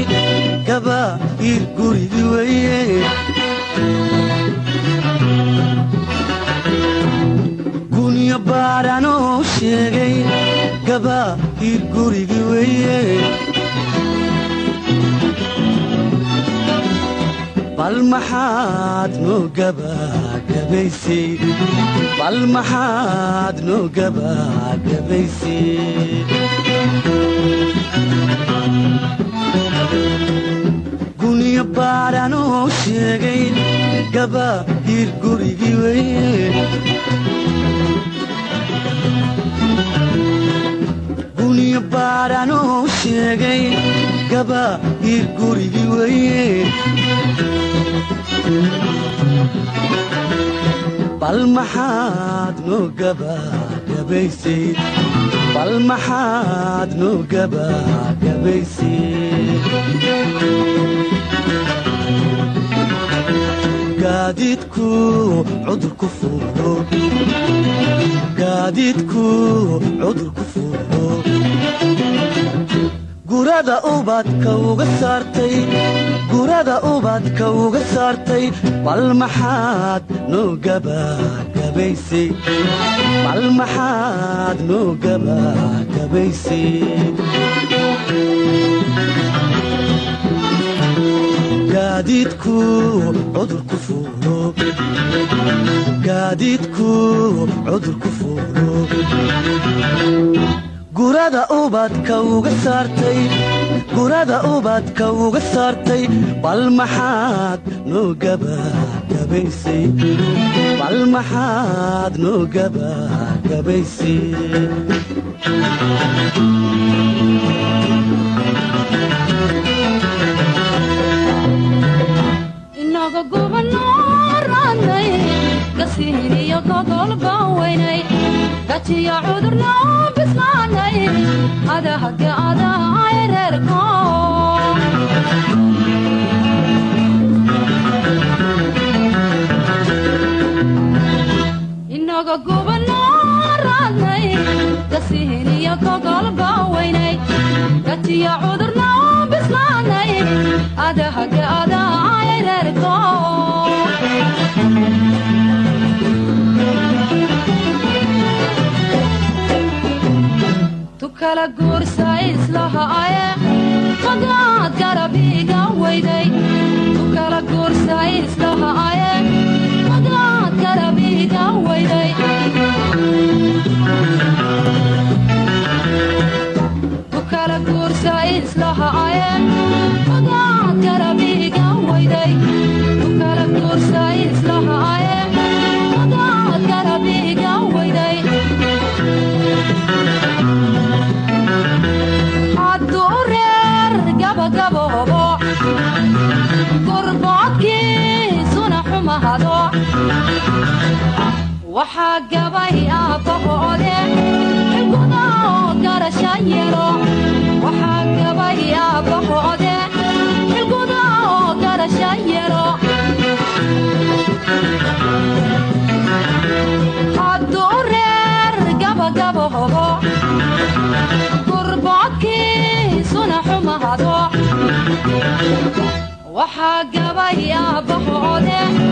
gabaa'ir gurigi weye guniyo baadhanoo sheegay gabaa'ir gurigi weye bal maxaad gabagabaysay bal guniyo baadhanoo sheegay gabaa'ir gurigi weye guniyo baadhanoo sheegay gabaa'ir gurigi weye bal maxaad noo gabagabaysay bal maxaad noo gabagabaysay gaadiidku cudur ku gurada ubadka uga saartay gurada ubadka uga saartay bal maxaad noo gabagabaysay bal maxaad noo gabagabaysay gaadiidku cudur ku fuulo gaadiidku cudur ku fuulo gurada ubadka uga saartay gurada ubadka uga saartay bal maxaad noo gabagabaysay gajiya cudurnoo bislaanay adahage adaay reerko inaga gubanoranay gasiiniyo godolba weynay gajiya cudurnoo bislaanay adahage adaay tukala guursa islahaaye qadaad garabiga weyday tukala guursa islahaaye qadaad garabiga weyday tukala guursa islahaaye waxaa gabay yelo hadduu reer xumahado waxaa gabay aabbahoode xilgudoo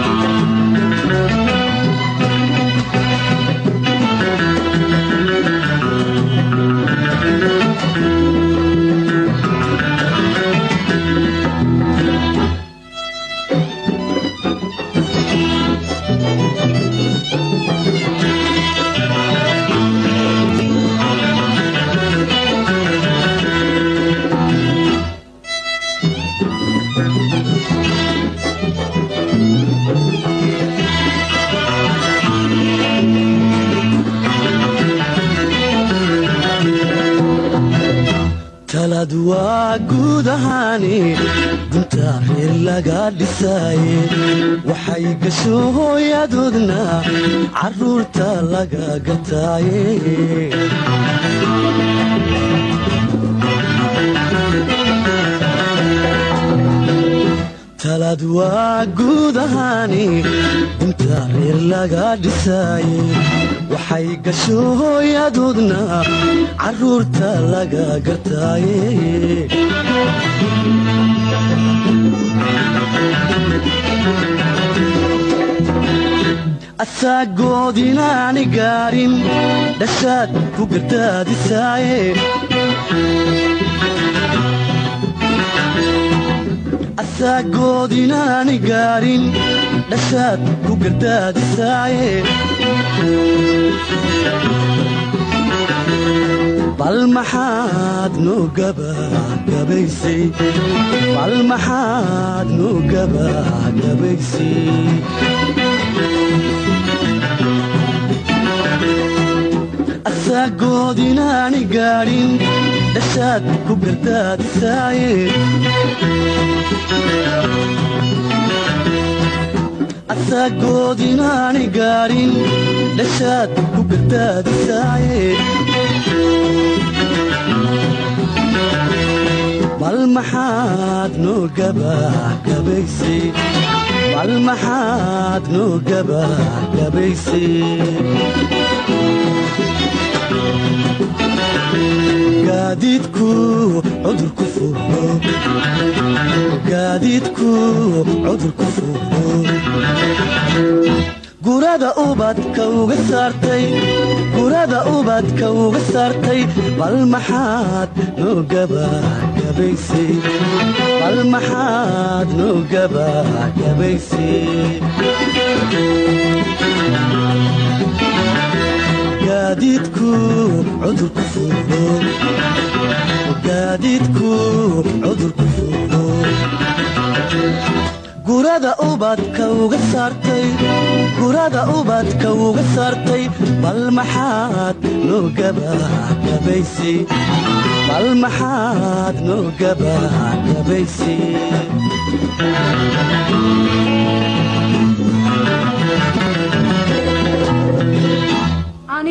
guud ahaani gunta reer laga dhisaaye waxay gasho hooyadoodna carruurta laga gataaye talad waa guud ahaani gunta reer laga dhisaaye waxay gasho hooyadoodna carruurta laga gartaaye. Asaagoodinaani gaarin dhashaad ku gardaadisaaye. Asaagoodinaani gaarin dhashaad ku gardaadisaaye bal maxaad noo gabagabaysay asaagoodinaani gaadhin dhashaad ku gardaadisaaye asaagoodinaani gaadhin dhashaad ku gardaadisaaye bal maxaad noo gabagabaysay gaadiidku gurada ubadka uga saartay bal maxaad noo gabagabaysay gaadiidku cudurku gurada ubadka uga saartay bal maxaad noo gabagabaysay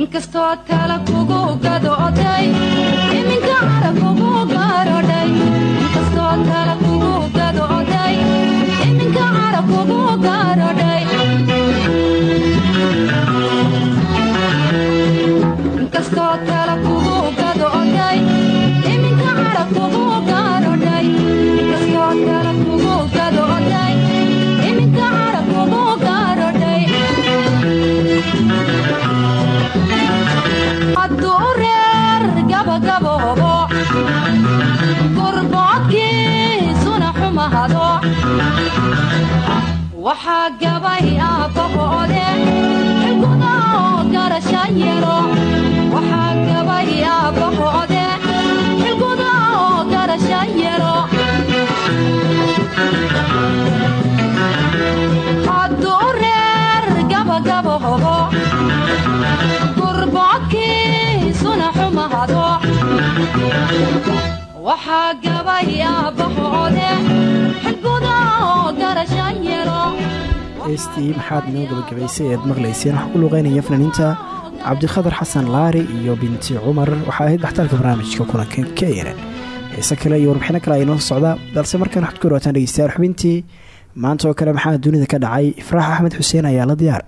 inkastoo kala kugu gadooday iminka waxaa gabay aabbahoode xilgudoo garasha yaro waxaa gabay aabbahoode garasha reer gabagaboobo gurboodkiisuna xumahado. Waxaa gabay aabbahoode heestii maxaad noo gabagabaysay eed maqlayseen waxaa ku luuqeynaya fanaaniinta cabdikhadar xasan laari iyo binti cumar. Waxaa ahayd dhaxtaalka barnaamijka kulanka keynan heese kale iyo warbixino kale ay noo socdaa balse markaan waxaad ku dhawaataan dhegeystayaal xubintii maanta oo kale maxaa dunida ka dhacay? Ifraax axmed xuseen ayaa la diyaar.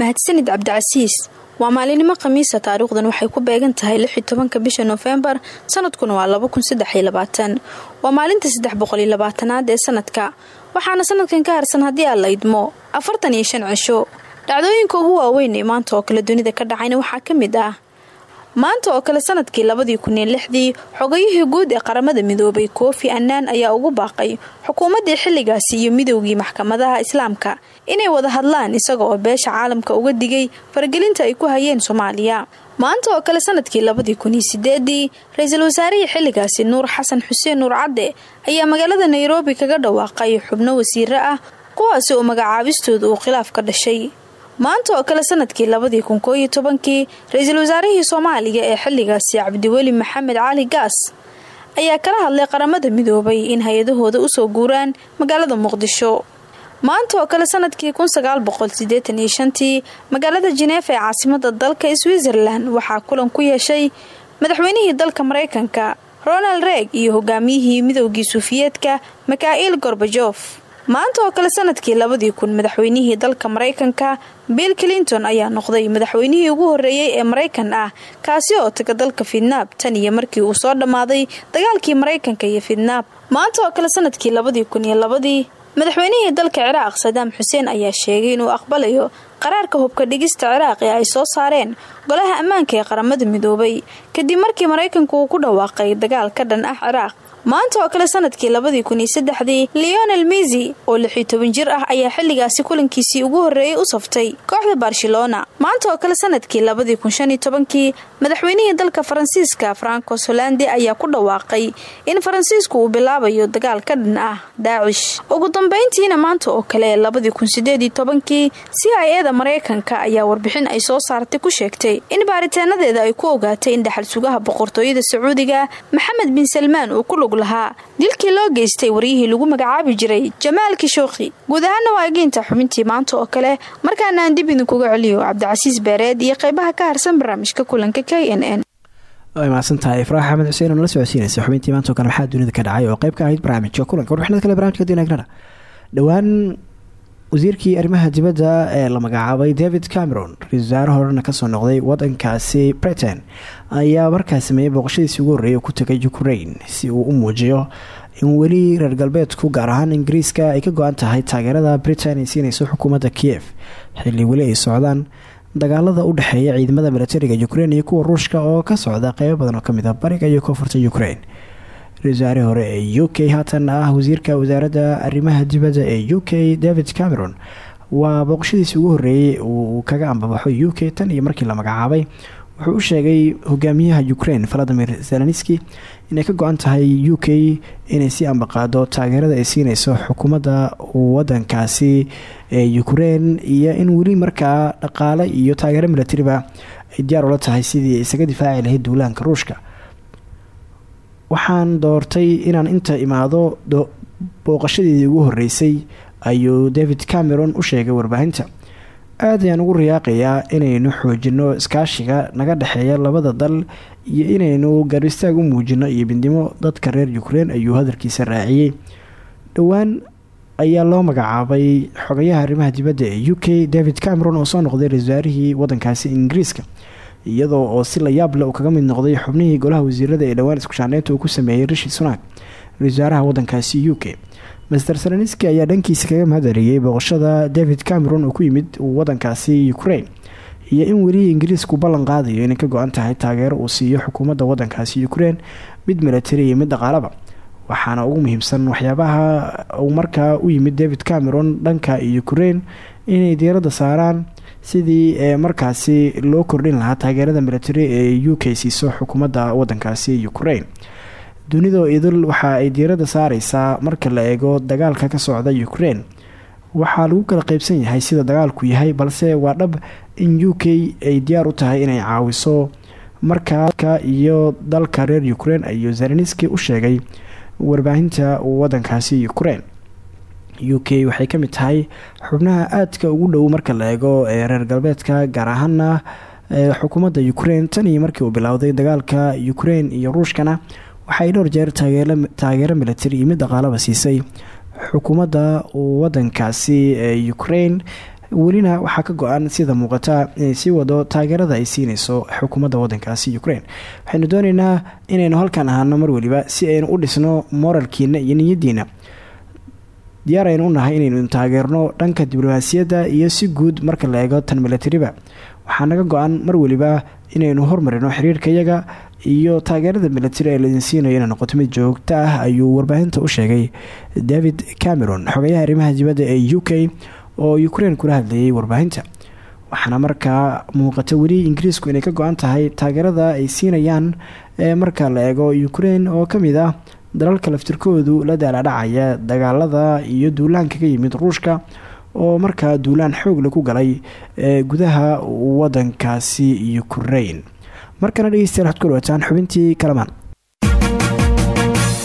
Mahadsanid cabdicasiis waa maalinimo khamiisa taariikhdan waxay ku beegan tahay lix iyo tobanka bisha noofembar sanadkuna waa laba kun saddex iyo labaatan. Waa maalinta saddex boqol labaatanaad ee sanadka waxaana sanadkan ka harsan haddii aan la idmo afartan iyo shan cisho dhacdooyinka ugu waaweyn ee maanta oo kale dunida ka dhacayna waxaa ka mid ah. maanta oo kale sannadkii labadii kun iyo lixdii xogayihii guud ee qaramada midoobay koofi annaan ayaa ugu baaqay xukuumaddii xilligaasi iyo midowgii maxkamadaha islaamka inay wada hadlaan isaga oo beesha caalamka uga digay faragelinta ay ku hayeen soomaaliya maanta oo kale sannadkii labadii kun iyo sideedii ra'iisul wasaarihii xilligaasi nuur xasan xuseen nuur cadde ayaa magaalada nairobi kaga dhawaaqay xubno wasiiro ah kuwaasi oo magacaabistooda uu khilaaf ka dhashay. Maanta oo kale sannadkii labadii kun koo iyo tobankii ra'iisul wasaarihii soomaaliya ee xilligaasi cabdiweli maxamed cali gaas ayaa kala hadlay qaramada midoobay in hay'adahooda u soo guuraan magaalada muqdisho maanta oo kale sannadkii shantii magaalada jineefa ee caasimada dalka switzerland waxaa kulan ku yeeshay madaxweynihii dalka mareykanka ronald reeg iyo hogaamiyihii midowgii suufiyeedka mikhail gorbajof maanta oo kale sannadkii labadii kun madaxweynihii dalka mareykanka bill clinton ayaa noqday madaxweynihii ugu horreeyey ee maraykan ah kaasi oo taga dalka fidnaab tan iyo markii uu soo dhammaaday dagaalkii maraykanka iyo fidnaab maanta oo kale sannadkii labadii kun iyo labadii madaxweynihii dalka ciraaq sadaam xuseen ayaa sheegay inuu aqbalayo qaraarka hubka dhigista ciraaq ee ay soo saareen. Golaha ammaanka ee qaramada midoobay. Kadib markii maraykanku uu ku dhawaaqay dagaal ka dhan ah ciraaq maanta oo kale sannadkii labadii kun iyo saddexdii leonel misi oo lix iyo toban jir ah ayaa xilligaasi kulankiisii ugu horreeyey u saftay kooxda barcelona. Maanta oo kale sannadkii labadii kun shan madaxweynihii dalka faransiiska francos hollande ayaa ku dhawaaqay in faransiisku uu bilaabayo dagaal ka dhan ah daacish. Ugu dambeyntiina maanta oo kale labadii kun sideed eda mareykanka ayaa warbixin ay soo saartay ku sheegtay in baaritaanadeeda ay ku ogaatay in dhaxal sugaha boqortooyada sacuudiga maxamed bin salmaan uu ku lug lahaa. Dilkii loo geystay waryihii lagu magacaabi jiray jamaal kishooqi guud ahaana waa xubintii maanta oo kale. Markaana aan dib idinkuga celiyo cabdicasiis beereed iyo qaybaha ka harsan barnaamijka kulanka k n n. Way mahadsan tahay. Ifraax axmed xuseen oo nala socodsiinaysa xubintii maanta oo kale maxaa dunida ka dhacay oo qayb ka ahayd barnaamijka kulanka. Warbixinada kale barnamijka dinagnana dhowaan wasiirkii arrimaha dibadda ee la magacaabay david cameron ra'isul wasaare horena ka soo noqday wadankaasi britain ayaa markaas sameeyey booqashadiisii ugu horreeyay ku tagay ukraine si uu u muujiyo in weli reer galbeedku gaar ahaan ingiriiska ay ka go-an tahay taageerada britain ay siinayso xukuumadda kiev. Xilli weli ay socdaan dagaalada u dhexeeya ciidamada milatariga ukraine iyo kuwa ruushka oo ka socda qeybo badan oo ka mid ah bariga iyo koonfurta ukraine ra'isul hore ee u k haatan ah wasiirka wasaaradda arrimaha dibadda ee u k david cameron waa booqashadiisii ugu horreeyey uu kaga ambabaxo u k tan iyo markii la magacaabay. Wuxuu u sheegay hogaamiyaha ukraine valadimir zelenski inay ka go-an tahay u k inay si ambaqaado taageerada ay siineyso xukuumadda wadankaasi ee ukraine iyo in weli markaa dhaqaale iyo taageero milatariba ay diyaar ula tahay sidii isaga difaaci lahayd duulaanka ruushka waxaan doortay inaan inta imaado booqashadeedii ugu horeysay ayuu david cameron u sheegay warbaahinta. Aad ayaan ugu riyaaqayaa inaynu xoojino iskaashiga naga dhexeeya labada dal iyo inaynu garbistaag u muujino iyo midnimo dadka reer ukraine ayuu hadalkiisa raaciyey. Dhowaan ayaa loo magacaabay xogayaha arrimaha dibadda ee u k david cameron oo soo noqday ra'isul wasaarihii wadankaasi ingiriiska iyadoo oo si la yaab leh uu kaga mid noqday xubnihii golaha wasiirada ee dhowaan iskushaandheynta uu ku sameeyey rishi sunak ra'isul wasaaraha wadankaasi u k. Master salenski ayaa dhankiisa kaga mahadceliyey booqashada david cameron oo ku yimid wadankaasi ukraine iyo in weli ingiriisku ballan qaadayo inay ka go-an tahay taageero uu siiyo xukuumadda wadankaasi ukraine mid milatari iyo mid dhaqaalaba. Waxaana ugu muhiimsan waxyaabaha uu markaa u yimid david cameron dhanka ukraine inay diiradda saaraan sidii ee markaasi loo kordhin lahaa taageerada milatari ee u k siiso xukuumadda wadankaasi ukraine. Dunidoo idil waxa ay diiradda saareysaa marka la eego dagaalka ka socda ukraine. Waxaa lagu kala qeybsan yahay sida dagaalku yahay balse waa dhab in u k ay diyaar u tahay inay caawiso markaa iyo dalka reer ukraine ayuu zelenski u sheegay warbaahinta wadankaasi ukraine u k waxay ka mid tahay xubnaha aadka ugu dhow marka la eego ee reer galbeedka gaar ahaana xukuumadda ukraine. Tan iyo markii uu bilowday dagaalka ukraine iyo ruushkana waxay dhowr jeer taageero milatari iyo mid dhaqaalaba siisay. Xukuumadda wadankaasi ee ukraine welina waxaa ka go-an sida muuqata inay sii wado taageerada ay siinayso xukuumadda wadankaasi ukraine. Waxaynu dooneynaa inaynu halkan ahaano mar weliba si aynu u dhisno moralkiina iyo niyadiina diyaar aynu u nahay inaynu taageerno dhanka diblomaasiyadda iyo si guud marka la eego tan milatariba. Waxaa naga go-an mar weliba inaynu hormarino xiriirka iyaga iyo taageerada milatari ee laidin siinayo inay noqoto mid joogto ah ayuu warbaahinta u sheegay. David cameron xogayaha arrimaha dibadda ee u k oo ukraine kula hadlayay warbaahinta. Waxaana markaa muuqata weli ingiriisku inay ka go-an tahay taageerada ay siinayaan ee marka la eego ukraine oo ka mid ah dalalka laftirkoodu la daalaadhacaya dagaalada iyo duulaanka ka yimid ruushka oo markaa duulaan xoogle ku galay ee gudaha wadankaasi ukraine markana dhegeystayaal waxad ku dhawaataan xubintii kalamaan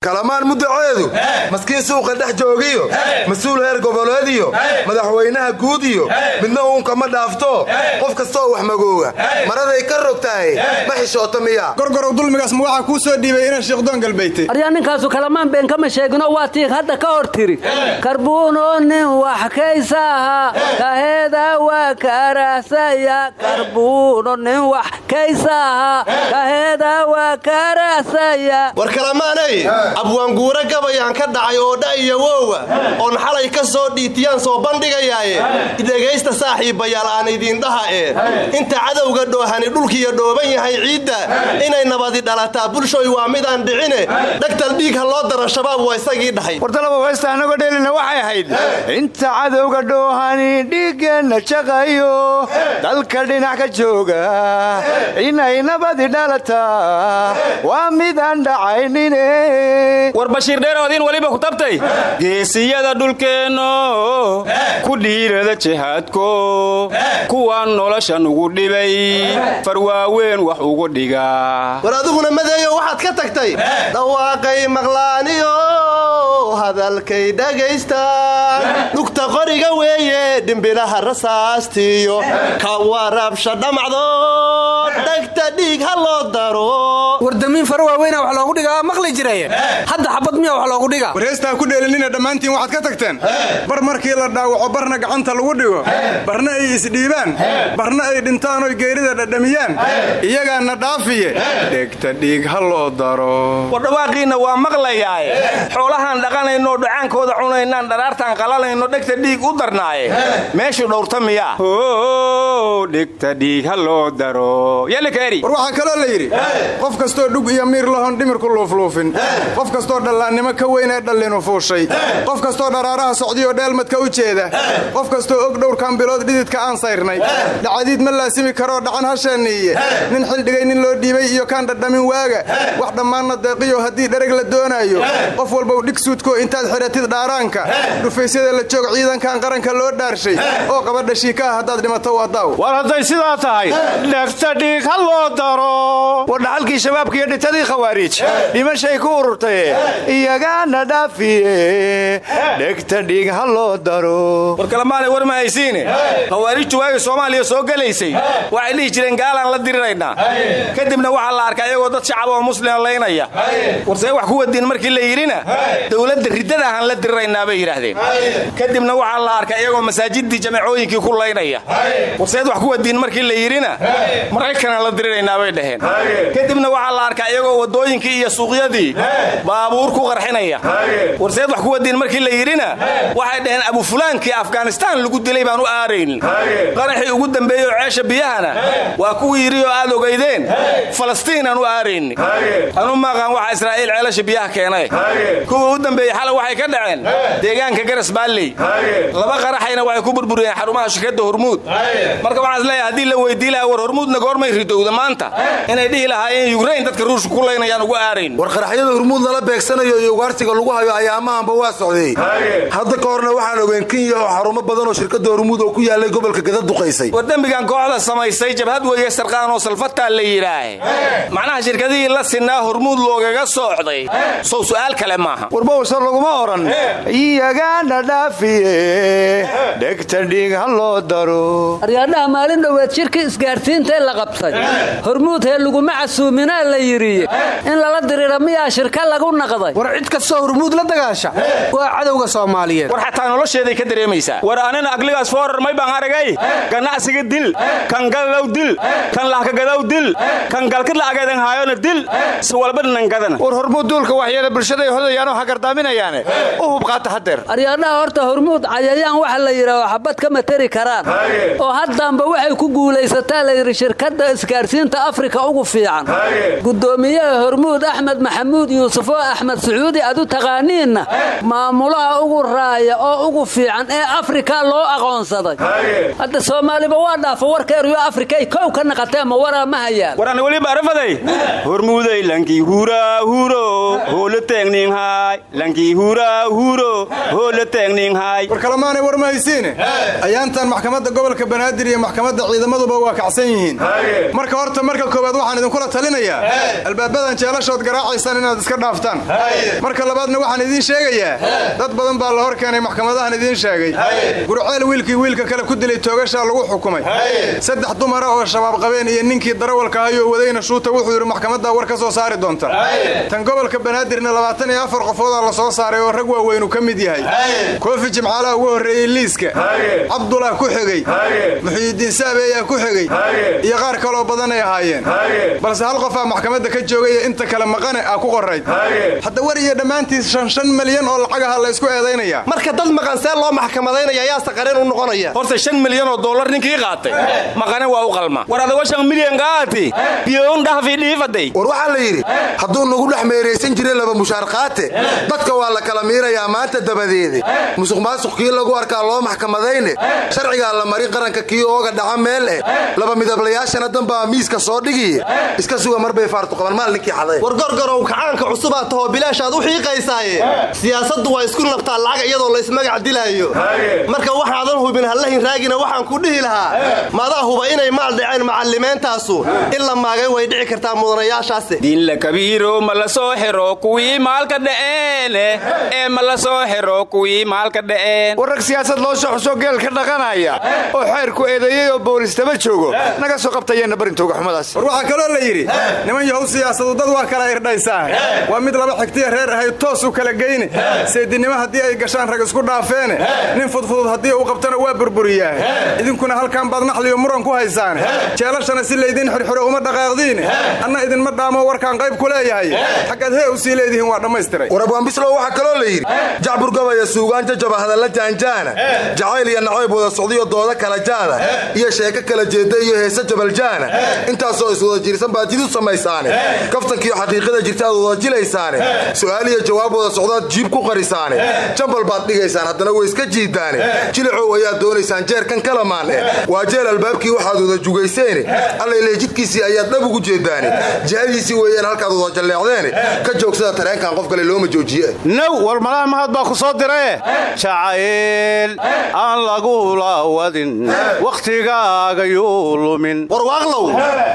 kalamaan muddaceedu maskiin suuqa dhex joogiyo mas'uul heer goboleediyo madaxweynaha guud iyo midna uunka ma dhaafto qof kastooo wax magooga. Maraday ka rogtaaye ma xishoota miya. Gorgorow dulmigaas ma waxaa kuu soo dhiibay inaan sheekdoon galbaytay aryaa ninkaasu kalamaan been kama sheegino waa tiig hadda ka hor tiri. Karbuuno nin wax kaysaaha kaheeda waa kaaraasaya karbuuno nin wax kaysaaha kaheeda waa kaaraasaya war kalamaanay abwaanguura gabayaan ka dhacay oo dha iyo wowa oon xalay ka soo dhiitiyaan soo bandhigayaaye. Dhegaysta saaxiibbayaal aan idiindhaha ee inta cadowga dhoohani dhulkiiyo dhooban yahay ciidda. Inay nabadi dhalataa bulshoy waa midaan dhicine dhagtal dhiig ha loo daro shabaab waa isagii dhahay. Wartalaba weysta annagoo dheelina waxay ahayd. Inta cadowga dhoohani dhiiggeenna jaqayo. Dalka dhinac ka jooga. Inay nabadi dhalataa. Waa midaan dhacaynine war bashiir dheeroodiin weliba ku tabtay geesiyada dhulkeenno ku dhiirada jihaadko kuwaan nolosha nugu dhibay farwaaweyn wax ugu dhiga. War adiguna madeeyo waxaad ka tagtay dhawaaqay maqlaaniyo hadalkay dhagaystaan dhugta qoriga weeye dhimbilaha rasaastiyo ka warabsha dhamacdo dhagta dhiig ha loo daro. Wardamiin fara waaweyna wax loogu dhigaa maqli jiray hadda xabad miya wax loogu dhigaa wareestaa ku dheelinina dhammaantiin waxaad ka tagteen. Bar markii la dhaawaco barna gacanta lagu dhigo. Barna ay isdhiibaan barna ay dhintaanoy geerida dhadhamiyaan. Iyagaana dhaafiye. Dhegta dhiig ha loo daro. Wardhawaaqiinna waa maqlayaaye. Xoolahaan dhaqanayno dhacaankooda cunaynaan dharaartaan qalalayno dhegta dhiig u darnaaye. Meeshu dhowrta miyaa. Dhegta dhiig ha loo daro. War waxaa kaloo la yidhi qof kastoo dhug iyo miir lahon dhimirku luufluufin qof kastoo dhallaannimo ka weyn ee dhallinu fuushay. Qof kastoo dharaaraha socdiyoo dheelmadka u jeeda. Qof kastoo og dhowrkan bilood dhididka aan sayrnay. Dhacadiid ma laasimi karoo dhacan hasheeniiye nin xildhigay nin loo dhiibay iyo kaan dhadhamin waaga. Wax dhammaanna deeqiyo haddii dhereg la doonaayo. Qof walbow dhig suudko intaad xidhatid dhaaraanka. Dhufaysyada la joog ciidankan qaranka loo dhaarshay. Oo qaba dhashiikaha haddaad dhimato waa daaw. War hadday sidaa tahay dhegta dhiig ha loo daro. War dhaxalkii shabaabka iyo dhintadii khawaariij dhimashay ku ururtaye iyagaana dhaafiye dhegta dhiig ha loo daro war kalamaanay war ma haysiine khawaarijtu waagii soomaaliya soo gelaysay waxay dhihi jireen gaalaan la diriraynaa kadibna waxaa la arkaa iyagoo dad shacab oo muslima laynaya warsee wax ku wadiin markii la yidhina dowladda riddadahaan la diriraynaa bay yidhaahdeen kadibna waxaa la arkaa iyagoo masaajidii jamacooyinkii ku laynaya warseed wax ku wadiin markii la yidhina maraykanaan la diriraynaa bay dhaheen kadibna waxaa la arkaa iyagoo wadooyinkii iyo suuqyadii baabuur ku qarxinaya warseed wax ku wadiin markii la yidhina waxay dhaheen abufulaankii afghanistaan lagu dilay baan u aaraynin qaraxii ugu dambeeyey oo ceesha biyahana waa kuwii yidhi oo aad ogaydeen falastiin aan u aaraynin anu maaqaan waxa israa'iil ceelasha biyaha keenay. Kuwii u dambeeyey xalay waxay ka dhaceen deegaanka garas baalley laba qaraxayna waxay ku burburiyeen xarumaha shirkadda hormuud marka waxaan is leeyahay haddii la weydii lahaa war hormuudna goormay ridowda maanta. Inay dhihi lahaayeen yukrain dadka ruushka ku laynayaan ugu aarayn lala beegsanayo iyo ugaarsiga lagu hayo ayaamahanba waa socday. Hadda ka horna waxaan ogeyn kenya oo xarumo badan oo shirkadda hurmuud oo ku yaalay gobolka gada duqaysay. War dembigan kooxda samaysay jabhad weeye sarqaan oo salfataa la yidhaah macnaha shirkadihii la sinaa hormuud loogaga socday. Sow su'aal kale maaha. Warbawsa laguma odhan iyagaana dhaafiye. Dhegta dhiig ha loo daro. Aryaadhaha maalin dhoweed shirkii isgaarsiintae la qabtay. Hormuud hee laguma casuuminaa la yidhi. In lala diriira miyaa shirka lagu naqday. War cid kastoo hormuud la dagaasha waa cadowga soomaaliyeed. War xataa nolosheeday ka dareemaysaa. War anina agligaas foorar may baan aragay? Ganacsiga dil kan gadaw dil kan lahkagadaw dil kan galkid la'ageedan haayona dil si walba nangadana war hormuud duulka waxyeela bulshaday hodayaanoo hagardaaminayaane. U hub qaata haddeer. Aryaadhaha horta hormuud cayayaan waxa la yidhaah xabad kama teri karaan. Oo haddaanba waxay ku guulaysataa la yidhi shirkadda isgaarsiinta afrika ugu fiican. Gudoomiyaha hormuud axmed maxamuud yuusuf oo axmed sacuudi aad u taqaaniinna maamulaha ugu raaya oo ugu fiican ee afrika loo aqoonsaday. Hadda soomaaliba waa dhaafo warkeeryo afrikay kow ka naqatee ma waraa ma hayaan. Warani weliba arafaday hormuuday lankii huraa huro hoola teegninhaay lankii huraa huro hoola teegninhaay war kalemaanay war ma haysiine? Ayaantan maxkamadda gobolka banaadir iyo maxkamadda ciidamaduba waa kacsan yihiin. Marka horta marka koowaad waxaan idinkula talinayaa. Albaabadan jeelashood garaacaysaan inaad iska dhaaftaan. Marka labaadna waxaan idiin sheegayaa. Dad badan baa la hor keenay maxkamadahan idiin sheegay. Gurceel wiilkii wiilka kale ku dilay toogashaa lagu xukumay. Saddex dumara oo shabaab qabeen iyo ninkii darawalka ahayoo wadayna shuuta wuxuu yidhi maxkamaddaa war ka soo saari doonta. Tan gobolka banaadirna labaatan iyo afar qofoodaa la soo saaray oo rag waaweynu ka mid yahay. Koofi jimcaalaha ugu horreeyey liiska. Cabdullah ku xigey muxiyidiin saabe ayaa ku xigey iyo qaar kaloo badan ay ahaayeen. Balse hal qofaa maxkamadda ka joogaya inta kale maqane ah ku qorayd hadda war iyo dhammaantiis shan shan milyan oo lacagaha la isku eedaynaya. Marka dad maqan see loo maxkamadaynaya yaase qareen u noqonaya. Horta shan milyan oo dollar ninkii qaatay. Maqane waa u qalma. War adago shan milyan qaati. Biyoon dhahfi dhiifaday war waxaa la yidhi hadduu nagu dhex meeraysan jiray laba mushaar qaate dadka waa la kala miirayaa maanta dabadeede musuq maasuq kii lagu arkaa loo maxkamadayne. Sharcigaa la marin qaranka kii ooga dhaca meel eh. Laba midablayaashana danbaa miiska soo dhigiye iska suga mar bay faartu qaban maalinkii xaday. War gorgorow kacaanka cusubaa tahoo bilaashaad u xiiqaysaaye. Siyaasaddu waa isku nabtaa lacag iyadoo laysmagac dilaayo. Marka waxaadan hubin hallahin raagina waxaan ku dhihi lahaa. Madaa huba inay maal dhaceen macallimeentaasu. In la maagay way dhici kartaa mudanayaashaase diinla kabiiro ma la soo xiro kuwii maalka dha'eene ee ma la soo xiro kuwii maalka dha'een war rag siyaasad loo soo xuso geel ka dhaqanaya. Oo xeerku eedeeyey oo boolistaba joogo. Naga soo qabtayeenna barintooga xumadaas war waxaa kaloo la yidhi niman yahow siyaasadu dad waa kala irdhaysaa waa mid laba xigtiya reer ahayd toos u kala geyne seedinimo haddii ay gashaan rag isku dhaafeene nin fudfudud haddii uu qabtana waa burburiyaa. Idinkuna halkan baad naxliyo muran ku haysaane jeelashana si laydin xirxiro uma dhaqaaqdiine anna idinma dhaamo warkaan qayb ku leeyahay. Xaggaad hee u sii leedihiin waa dhammaystiray. War abwaanbislow waxaa kaloo la yidhi. Jacbur gabaya suugaan jajaba hadalla jaanjaana. Jacayl iyo nacayb wada socdiyo dooda kala jaada. Iyo sheeko kala jeeda iyo heese jabaljaana intaasoo iswada jirsan baad jid u samaysaane kaftankiiyo xaqiiqada jirta aad wada jilaysaane su'aal iyo jawaab wada socdaad jiib ku qarisaane. Jambal baad dhigaysaan haddana way iska jiidaane jilicow ayaad doonaysaan jeerkan kalamaan eh waa jeel albaabkii waxaad wada jugayseene. Allayleh jidkiisii ayaad dhab ugu jeedaane jihadiisii weeyaan halkaad wada jalleecdeene. Ka joogsada tareenkan qof kale looma joojiye. Now war malaha mahad baa ku soo dirae jacayl aan lagula wadin wakhtigaaga yuu lumin. Warwaaqlow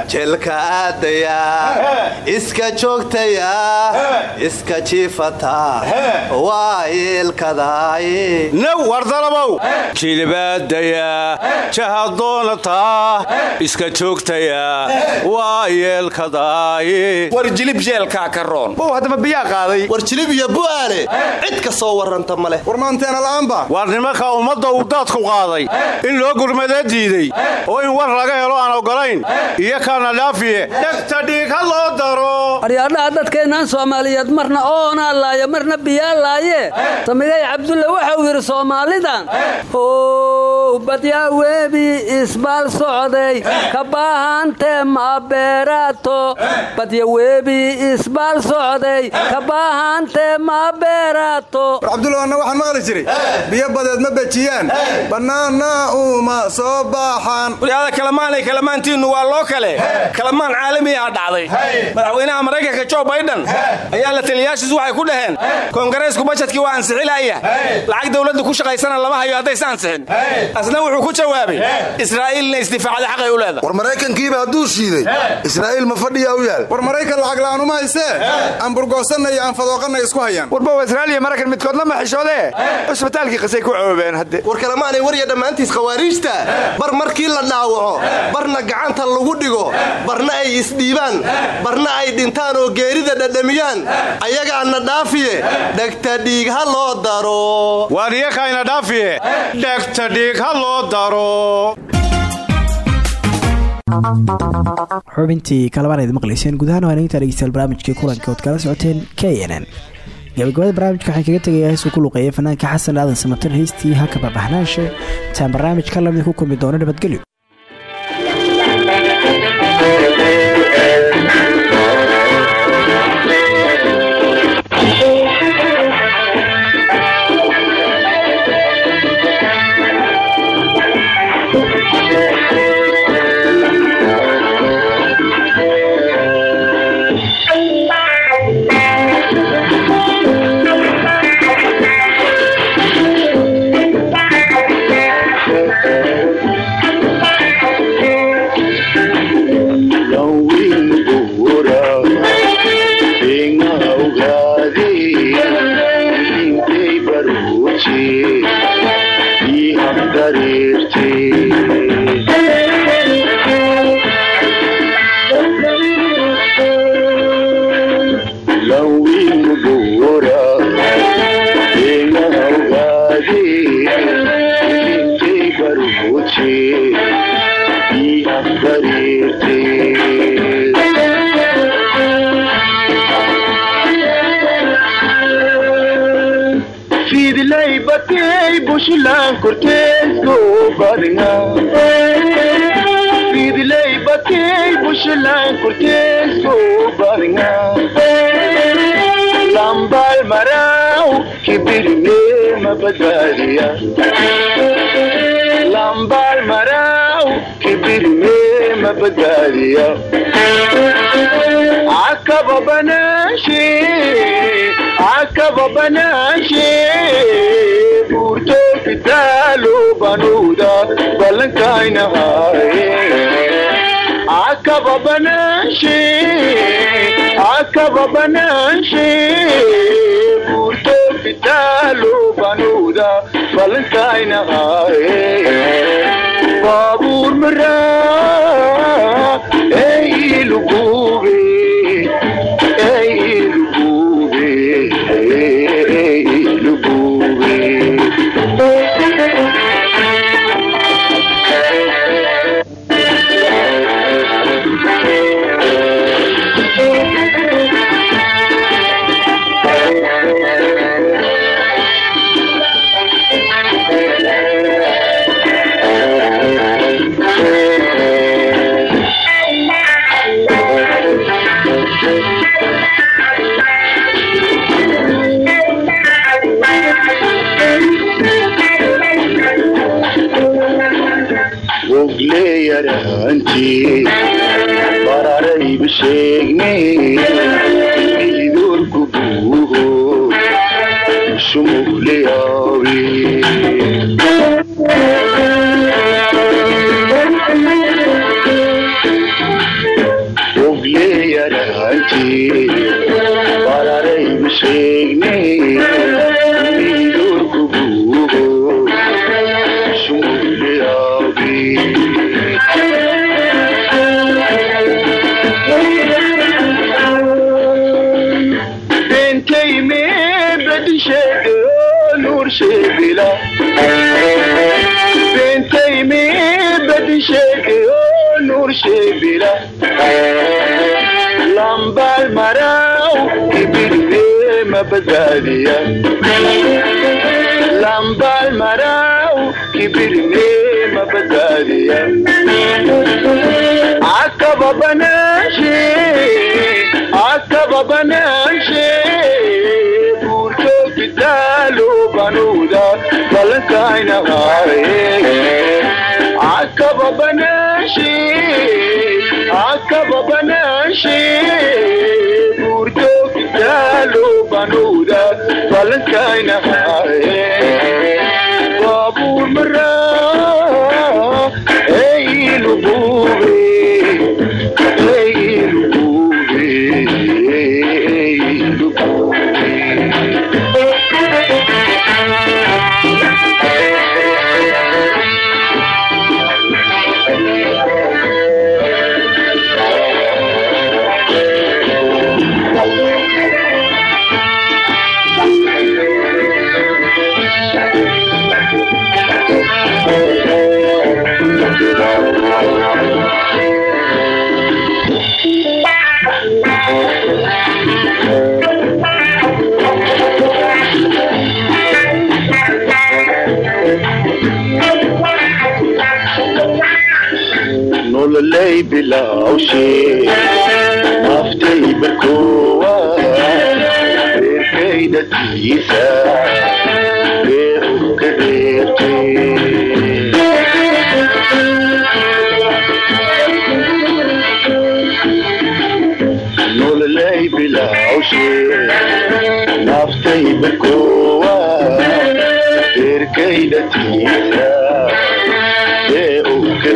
jeelka aadaya. Iska joogtaya iska jiifata waa yeelkadaaye now war dalabow jilibaadaya jahadoonataa iska joogtaya. Waa yeelkadaaye war jilib jeelkaa ka roon. Bow haddama biyaa qaaday. War jilib iyo bu'aale. Cid ka soo warranta ma leh. War maanteena la'aanba war nimanka ummadda uu daadku qaaday. In loo gurmadee diiday. Oo in war laga helo aan ogolayn iyo kaana dhaafiye. Dhegta dhiig ha loo daro soomaaliyeed marna oonaa laaya marna biyaa laaye samigay cabdulle waxau yidhi soomaalidan ow badyaa webi isbaal socday ka baahante ma beeraato. Badya webi isbaal socday ka baahante ma beeraato. War cabdulla anna waxaan maqli jiray. Biyo badeed ma bejiyaan. Bannaanna uma soo baaxaan waliada kalamaanay kalamaantiinnu waa loo kale. Kalamaan caalami ah dhacday. Madaxweynaha maraykanka jo biden ayaa la taliyayaashiisu waxay ku dhaheen. Koongareesku bajadkii waa ansixilaya. Lacag dowladda ku shaqaysana lama hayo haddaysa ansixin. Asna wuxuu ku jawaabay israa'iilna isdifaacda xaqay u leedahay. War maraykankiiba hadduu shiiday israa'iil ma fadhiya u yaal. War maraykan lacag la'aanuma haysee aan burgoosanna iyo aan fadooqanna isku hayaan. Warbow israa'iil iyo maraykan midkoodna ma xishoodee? Cusbitaalkii qasay ku coobeen hadde. War kalemaanay warya dhammaantiis khawaariijta. Bar markii la dhaawaco barna gacanta lagu dhigo barna ay isdhiibaan barna ay dhintaan oo geerida dhadhamiyaan ayagaana dhaafiye dhegta dhiig ha loo daro. Waariyakayna dhaafiye dhegta dhiig ha loo daro. Xubintii kalabaan ayd maqlayseen gudahaan waa inta dhegeystayaal barnaamijkii kulanka ood kala socoteen k n n. Gabagabada barnaamijka waxaan kaga tegayaa heesuu ku luqeeyay fanaanka xasan aadan samatar heystii hakaba baxnaanshe taan barnaamijka la mid ku kulmi doono nabadgelyo fidlay mabadaliya lambal maraw kibirne mabadaliya akaba burto fitalo banuda balankaina haye akaba banashe akaba banashe banuda balankaina haye babur mara idorku buuho mabadaliya lambal marau kibirne mabadaliya akaba banashe akaba banashe burto kitalo banuda balankaina haye akaba banashe akaba waa nololay bilawshe naftay barkowa reerkayda tiisa reeru ka reertay tiisa reeru ka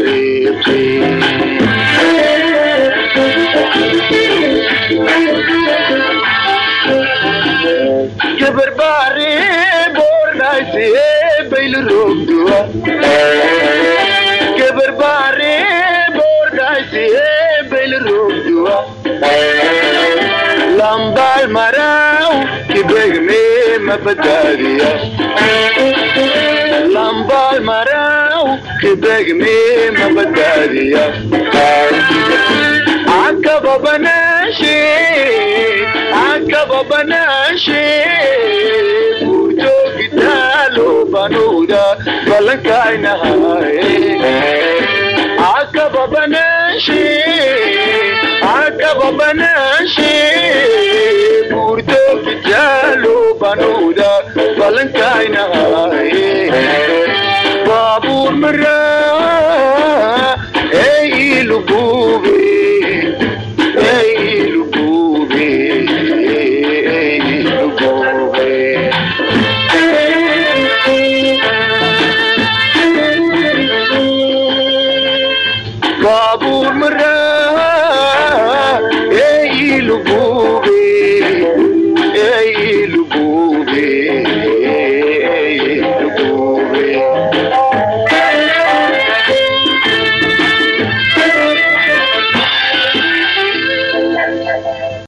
lambaal maraw mabadaadiya akaba banaashi akaba banaashi bujoogitaalo banuuda ballankaynahaye akaba banaashi akaba banaashi buurjoogitaalo banuuda ballankaynahaye baabuur maraa ee ilugub